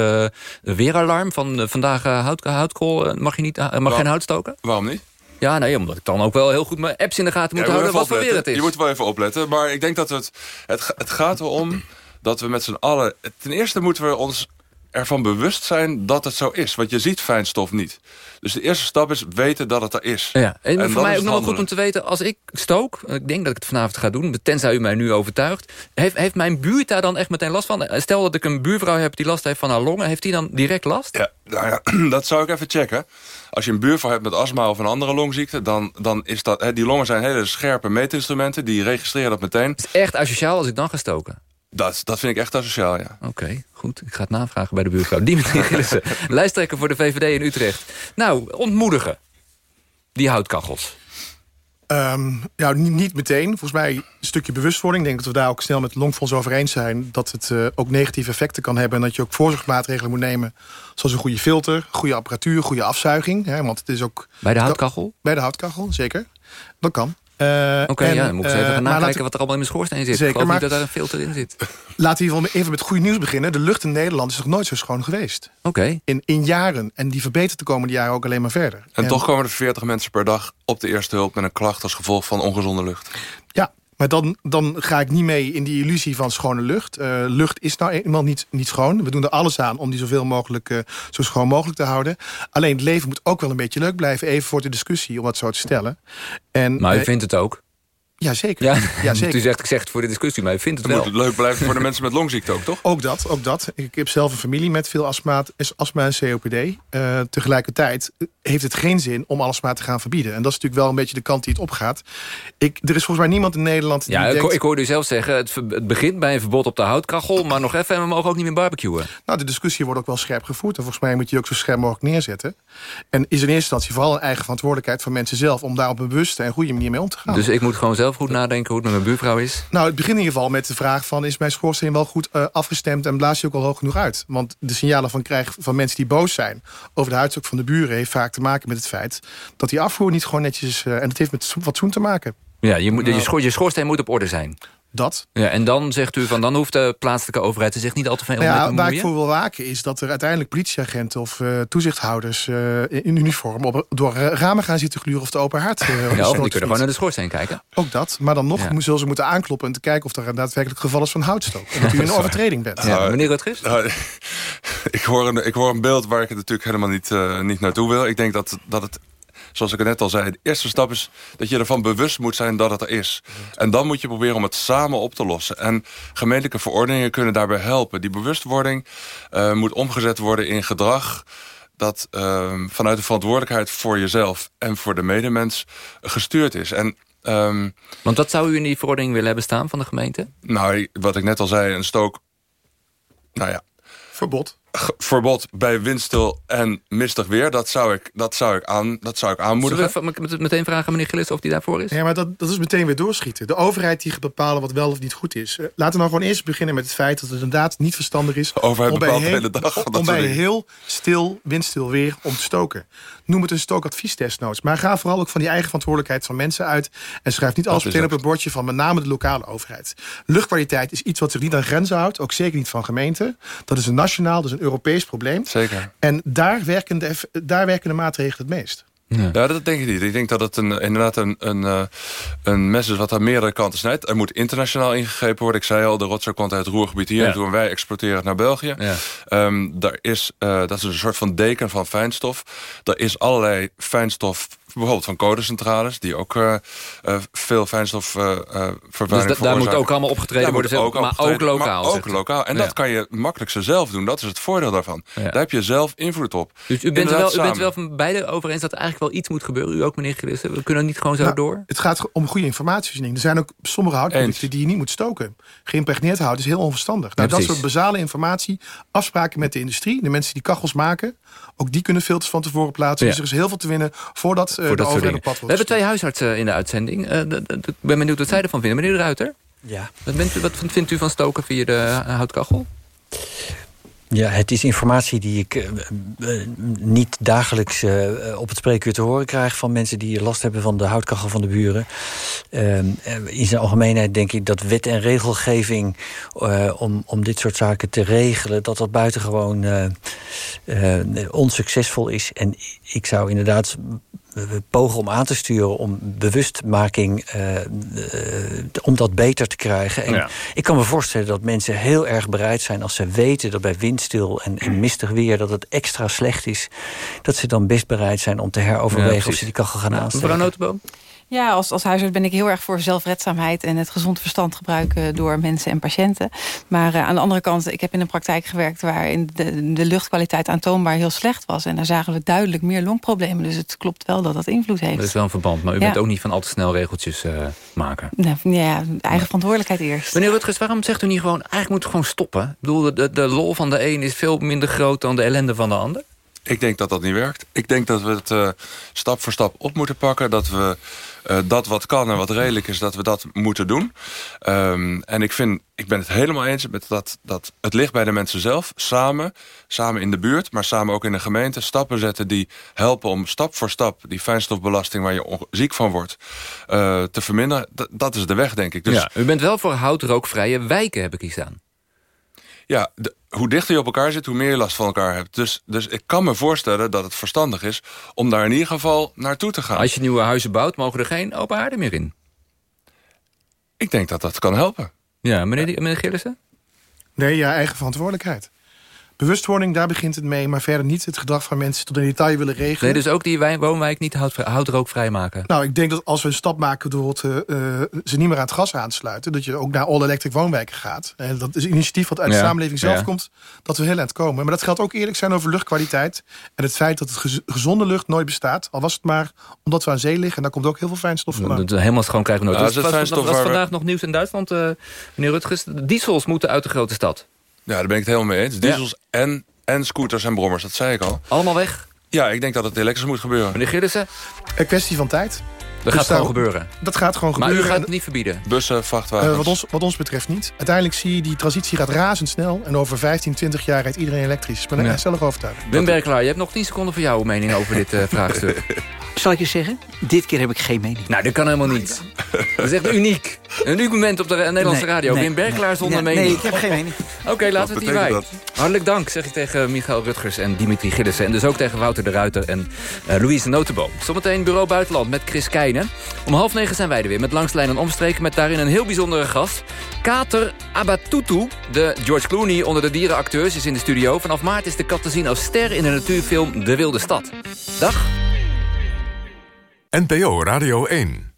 weeralarm van vandaag hout, houtkool? mag je niet, mag geen hout stoken? Waarom niet? Ja, nee, omdat ik dan ook wel heel goed mijn apps in de gaten moet Ja, houden wat voor weer het is. Je moet wel even opletten. Maar ik denk dat het... Het, het gaat erom dat we met z'n allen... Ten eerste moeten we ons ervan bewust zijn dat het zo is. Want je ziet fijnstof niet. Dus de eerste stap is weten dat het er is. Ja, en, voor mij is ook nog wel goed om te weten... als ik stook, ik denk dat ik het vanavond ga doen... tenzij u mij nu overtuigt... heeft, heeft mijn buurt daar dan echt meteen last van? Stel dat ik een buurvrouw heb die last heeft van haar longen... heeft die dan direct last? Ja, nou ja, dat zou ik even checken. Als je een buurvrouw hebt met astma of een andere longziekte... dan, dan is dat... Die longen zijn hele scherpe meetinstrumenten. Die registreren dat meteen. Het is echt asociaal als ik dan ga stoken. Dat, dat vind ik echt asociaal, ja. Oké, goed. Ik ga het navragen bij de buurvrouw. Dimitri Gillissen, lijsttrekker voor de VVD in Utrecht. Nou, ontmoedigen. Die houtkachels. Ehm, ja, niet, niet meteen. Volgens mij een stukje bewustwording. Ik denk dat we daar ook snel met Longfonds over eens zijn... dat het eh, ook negatieve effecten kan hebben... en dat je ook voorzorgsmaatregelen moet nemen... zoals een goede filter, goede apparatuur, goede afzuiging. Hè, want het is ook... Bij de houtkachel? Bij de houtkachel, zeker. Dat kan. Uh, Oké, ja, dan moet ik eens even gaan nakijken wat er allemaal in mijn schoorsteen zit. Zeker, ik geloof maar, niet dat daar een filter in zit. Laten we even met goed nieuws beginnen. De lucht in Nederland is nog nooit zo schoon geweest. Oké. In, in jaren. En die verbetert de komende jaren ook alleen maar verder. En, en toch komen er 40 mensen per dag op de eerste hulp... met een klacht als gevolg van ongezonde lucht. Ja, maar dan, dan ga ik niet mee in die illusie van schone lucht. Uh, lucht is nou eenmaal niet, niet schoon. We doen er alles aan om die zoveel mogelijk uh, zo schoon mogelijk te houden. Alleen het leven moet ook wel een beetje leuk blijven. Even voor de discussie, om dat zo te stellen. En, maar u uh, vindt het ook? Ja, zeker. Ja, ja zeker. U zegt, ik zeg het voor de discussie, maar u vindt het Dan wel. moet het leuk blijven voor de mensen met longziekte ook, toch? Ook dat, ook dat. Ik heb zelf een familie met veel astma, astma en COPD. Uh, tegelijkertijd heeft het geen zin om astma te gaan verbieden. En dat is natuurlijk wel een beetje de kant die het opgaat. Ik, er is volgens mij niemand in Nederland die ja, ik, denkt... ik hoorde u zelf zeggen, het, het, begint bij een verbod op de houtkachel... maar nog even, en we mogen ook niet meer barbecuen. Nou, de discussie wordt ook wel scherp gevoerd. En volgens mij moet je ook zo scherp mogelijk neerzetten. En is in eerste instantie vooral een eigen verantwoordelijkheid van mensen zelf... om daar op een bewuste en goede manier mee om te gaan. Dus ik moet gewoon zelf goed nadenken hoe het met mijn buurvrouw is? Nou, het begint in ieder geval met de vraag van... is mijn schoorsteen wel goed uh, afgestemd en blaast hij ook al hoog genoeg uit? Want de signalen van krijg van mensen die boos zijn... over de huidstok van de buren... heeft vaak te maken met het feit dat die afvoer niet gewoon netjes is... Uh, en het heeft met fatsoen te maken. Ja, je, moet, je, schoor, je schoorsteen moet op orde zijn. Dat. Ja, en dan zegt u van dan hoeft de plaatselijke overheid zich niet al te veel nou ja, Waar ik voor wil waken is dat er uiteindelijk politieagenten of uh, toezichthouders uh, in uniform op, door ramen gaan zitten gluren of de open haard. Uh, ja, of die kunnen gewoon naar de schoorsteen kijken. Ook dat, maar dan nog ja. zullen ze moeten aankloppen en te kijken of er een daadwerkelijk geval is van houtstook. En dat u in een overtreding bent. Ja, meneer Rutgers? ik, hoor een, ik hoor een beeld waar ik het natuurlijk helemaal niet, uh, niet naartoe wil. Ik denk dat, dat het zoals ik het net al zei, de eerste stap is dat je ervan bewust moet zijn dat het er is. En dan moet je proberen om het samen op te lossen. En gemeentelijke verordeningen kunnen daarbij helpen. Die bewustwording uh, moet omgezet worden in gedrag dat uh, vanuit de verantwoordelijkheid voor jezelf en voor de medemens gestuurd is. En Um, Want wat zou u in die verordening willen hebben staan van de gemeente? Nou, wat ik net al zei, een stook... Nou ja. Verbod. Verbod bij windstil en mistig weer. Dat zou ik, dat zou ik, aan, dat zou ik aanmoedigen. Meteen vragen meneer Gillis of die daarvoor is? Ja, maar dat, dat is meteen weer doorschieten. De overheid die gaat bepalen wat wel of niet goed is. Uh, laten we nou gewoon eerst beginnen met het feit dat het inderdaad niet verstandig is... De overheid om bij bepaalt de heel, hele dag. om, om bij heel stil, windstil weer om te stoken. Noem het een stookadviestestnoot. Maar ga vooral ook van die eigen verantwoordelijkheid van mensen uit... en schrijf niet alles meteen op het bordje van met name de lokale overheid. Luchtkwaliteit is iets wat zich niet aan grenzen houdt. Ook zeker niet van gemeenten. Dat is een nationaal, dat is een Europees probleem. Zeker. En daar werken de, daar werken de maatregelen het meest. Ja. ja. dat denk ik niet. Ik denk dat het een, inderdaad een, een, uh, een mes is wat aan meerdere kanten snijdt. Er moet internationaal ingegrepen worden. Ik zei al, de rotzooi komt uit het Roergebied hier. Ja. En toen wij exporteren het naar België. Ja. Um, daar is, uh, dat is een soort van deken van fijnstof. Er is allerlei fijnstof bijvoorbeeld van kolencentrales... die ook uh, uh, veel fijnstof uh, vervuiling Dus daar moet ook allemaal opgetreden worden, zelf, ook maar ook lokaal. Maar ook lokaal. En ja. dat kan je makkelijk zelf doen. Dat is het voordeel daarvan. Ja. Daar heb je zelf invloed op. Dus u bent, wel, u bent wel van beide over eens dat er eigenlijk wel iets moet gebeuren. U ook, meneer Gillissen. We kunnen niet gewoon zo nou, door. Het gaat om goede informatievoorziening. Er zijn ook sommige houtproducten die je niet moet stoken. Geïmpregneerd hout is heel onverstandig. Nou, dat soort basale informatie, afspraken met de industrie... de mensen die kachels maken... ook die kunnen filters van tevoren plaatsen. Dus er is heel veel te winnen voordat voor dat soort dingen. We hebben twee huisartsen in de uitzending. Uh, ik ben benieuwd wat zij ervan vinden. Meneer de Ruiter? Ja. Wat, bent u, wat vindt u van stoken via de houtkachel? Ja, het is informatie die ik uh, uh, niet dagelijks uh, op het spreekuur te horen krijg... van mensen die last hebben van de houtkachel van de buren. in zijn algemeenheid denk ik dat wet en regelgeving... om, om dit soort zaken te regelen, dat dat buitengewoon onsuccesvol is. En ik zou inderdaad we pogen om aan te sturen om bewustmaking, uh, uh, om dat beter te krijgen. En ja. ik kan me voorstellen dat mensen heel erg bereid zijn als ze weten dat bij windstil en, en mistig weer dat het extra slecht is, dat ze dan best bereid zijn om te heroverwegen ja, of ze die kachel gaan aansteken. Mevrouw Notenboom? Ja, als, als huisarts ben ik heel erg voor zelfredzaamheid... en het gezond verstand gebruiken door mensen en patiënten. Maar uh, aan de andere kant, ik heb in een praktijk gewerkt... waarin de, de luchtkwaliteit aantoonbaar heel slecht was. En daar zagen we duidelijk meer longproblemen. Dus het klopt wel dat dat invloed heeft. Dat is wel een verband, maar u ja. bent ook niet van al te snel regeltjes uh, maken. Nee, ja, eigen verantwoordelijkheid eerst. Meneer Rutgers, waarom zegt u niet gewoon... eigenlijk moet het gewoon stoppen? Ik bedoel, de, de, de lol van de een is veel minder groot dan de ellende van de ander? Ik denk dat dat niet werkt. Ik denk dat we het uh, stap voor stap op moeten pakken. Dat we uh, dat wat kan en wat redelijk is, dat we dat moeten doen. Um, en ik, vind, ik ben het helemaal eens met dat, dat het ligt bij de mensen zelf. Samen, samen in de buurt, maar samen ook in de gemeente. Stappen zetten die helpen om stap voor stap... die fijnstofbelasting waar je ziek van wordt, uh, te verminderen. Dat is de weg, denk ik. Dus... Ja, u bent wel voor houtrookvrije wijken, heb ik hier staan. Ja, de, hoe dichter je op elkaar zit, hoe meer je last van elkaar hebt. Dus, dus ik kan me voorstellen dat het verstandig is... om daar in ieder geval naartoe te gaan. Als je nieuwe huizen bouwt, mogen er geen open haarden meer in? Ik denk dat dat kan helpen. Ja, meneer, meneer Gillissen? Nee, ja, eigen verantwoordelijkheid bewustwording, daar begint het mee. Maar verder niet het gedrag van mensen tot in detail willen regelen. Nee, dus ook die woonwijk niet hout, houtrookvrij maken? Nou, ik denk dat als we een stap maken door het, uh, ze niet meer aan het gas aansluiten... dat je ook naar all-electric woonwijken gaat. En dat is een initiatief wat uit de samenleving zelf komt... dat we heel aan het komen. Maar dat geldt ook eerlijk zijn over luchtkwaliteit. En het feit dat het gezonde lucht nooit bestaat. Al was het maar omdat we aan zee liggen. En daar komt ook heel veel fijnstof vandaan. Dat helemaal schoon krijgen we nooit. Ja, dus was, was, vandaag nog nieuws in Duitsland, uh, meneer Rutgers. Diesels moeten uit de grote stad. Ja, daar ben ik het helemaal mee eens. Diesels en en scooters en brommers, dat zei ik al. Allemaal weg? Ja, ik denk dat het elektrisch moet gebeuren. Meneer Gillissen? Een kwestie van tijd. Dat gaat dus gewoon gebeuren? Dat gaat gewoon gebeuren. Maar u gaat het niet verbieden? Bussen, vrachtwagens? Uh, wat, ons, wat ons betreft niet. Uiteindelijk zie je die transitie gaat razendsnel. En over 15, 20 jaar rijdt iedereen elektrisch. Ik ben er ja. echt zelf overtuigd. Wim Berkelaar, je hebt nog 10 seconden voor jouw mening over dit uh, vraagstuk. Zal ik je zeggen? Dit keer heb ik geen mening. Nou, dat kan helemaal niet. Dat is echt uniek. Een uniek moment op de Nederlandse radio. Wim Berkelaar zonder mening. Nee, ik heb geen mening. Oké, laten we het hierbij. Hartelijk dank, zeg ik tegen Michael Rutgers en Dimitri Gillissen. En dus ook tegen Wouter de Ruiter en uh, Louise Notenboom. Zometeen Bureau Buitenland met Chris Om half negen zijn wij er weer met Langslijn en Omstreken... met daarin een heel bijzondere gast. Kater Abatutu, de George Clooney onder de dierenacteurs, is in de studio. Vanaf maart is de kat te zien als ster in de natuurfilm De Wilde Stad. Dag. NPO Radio 1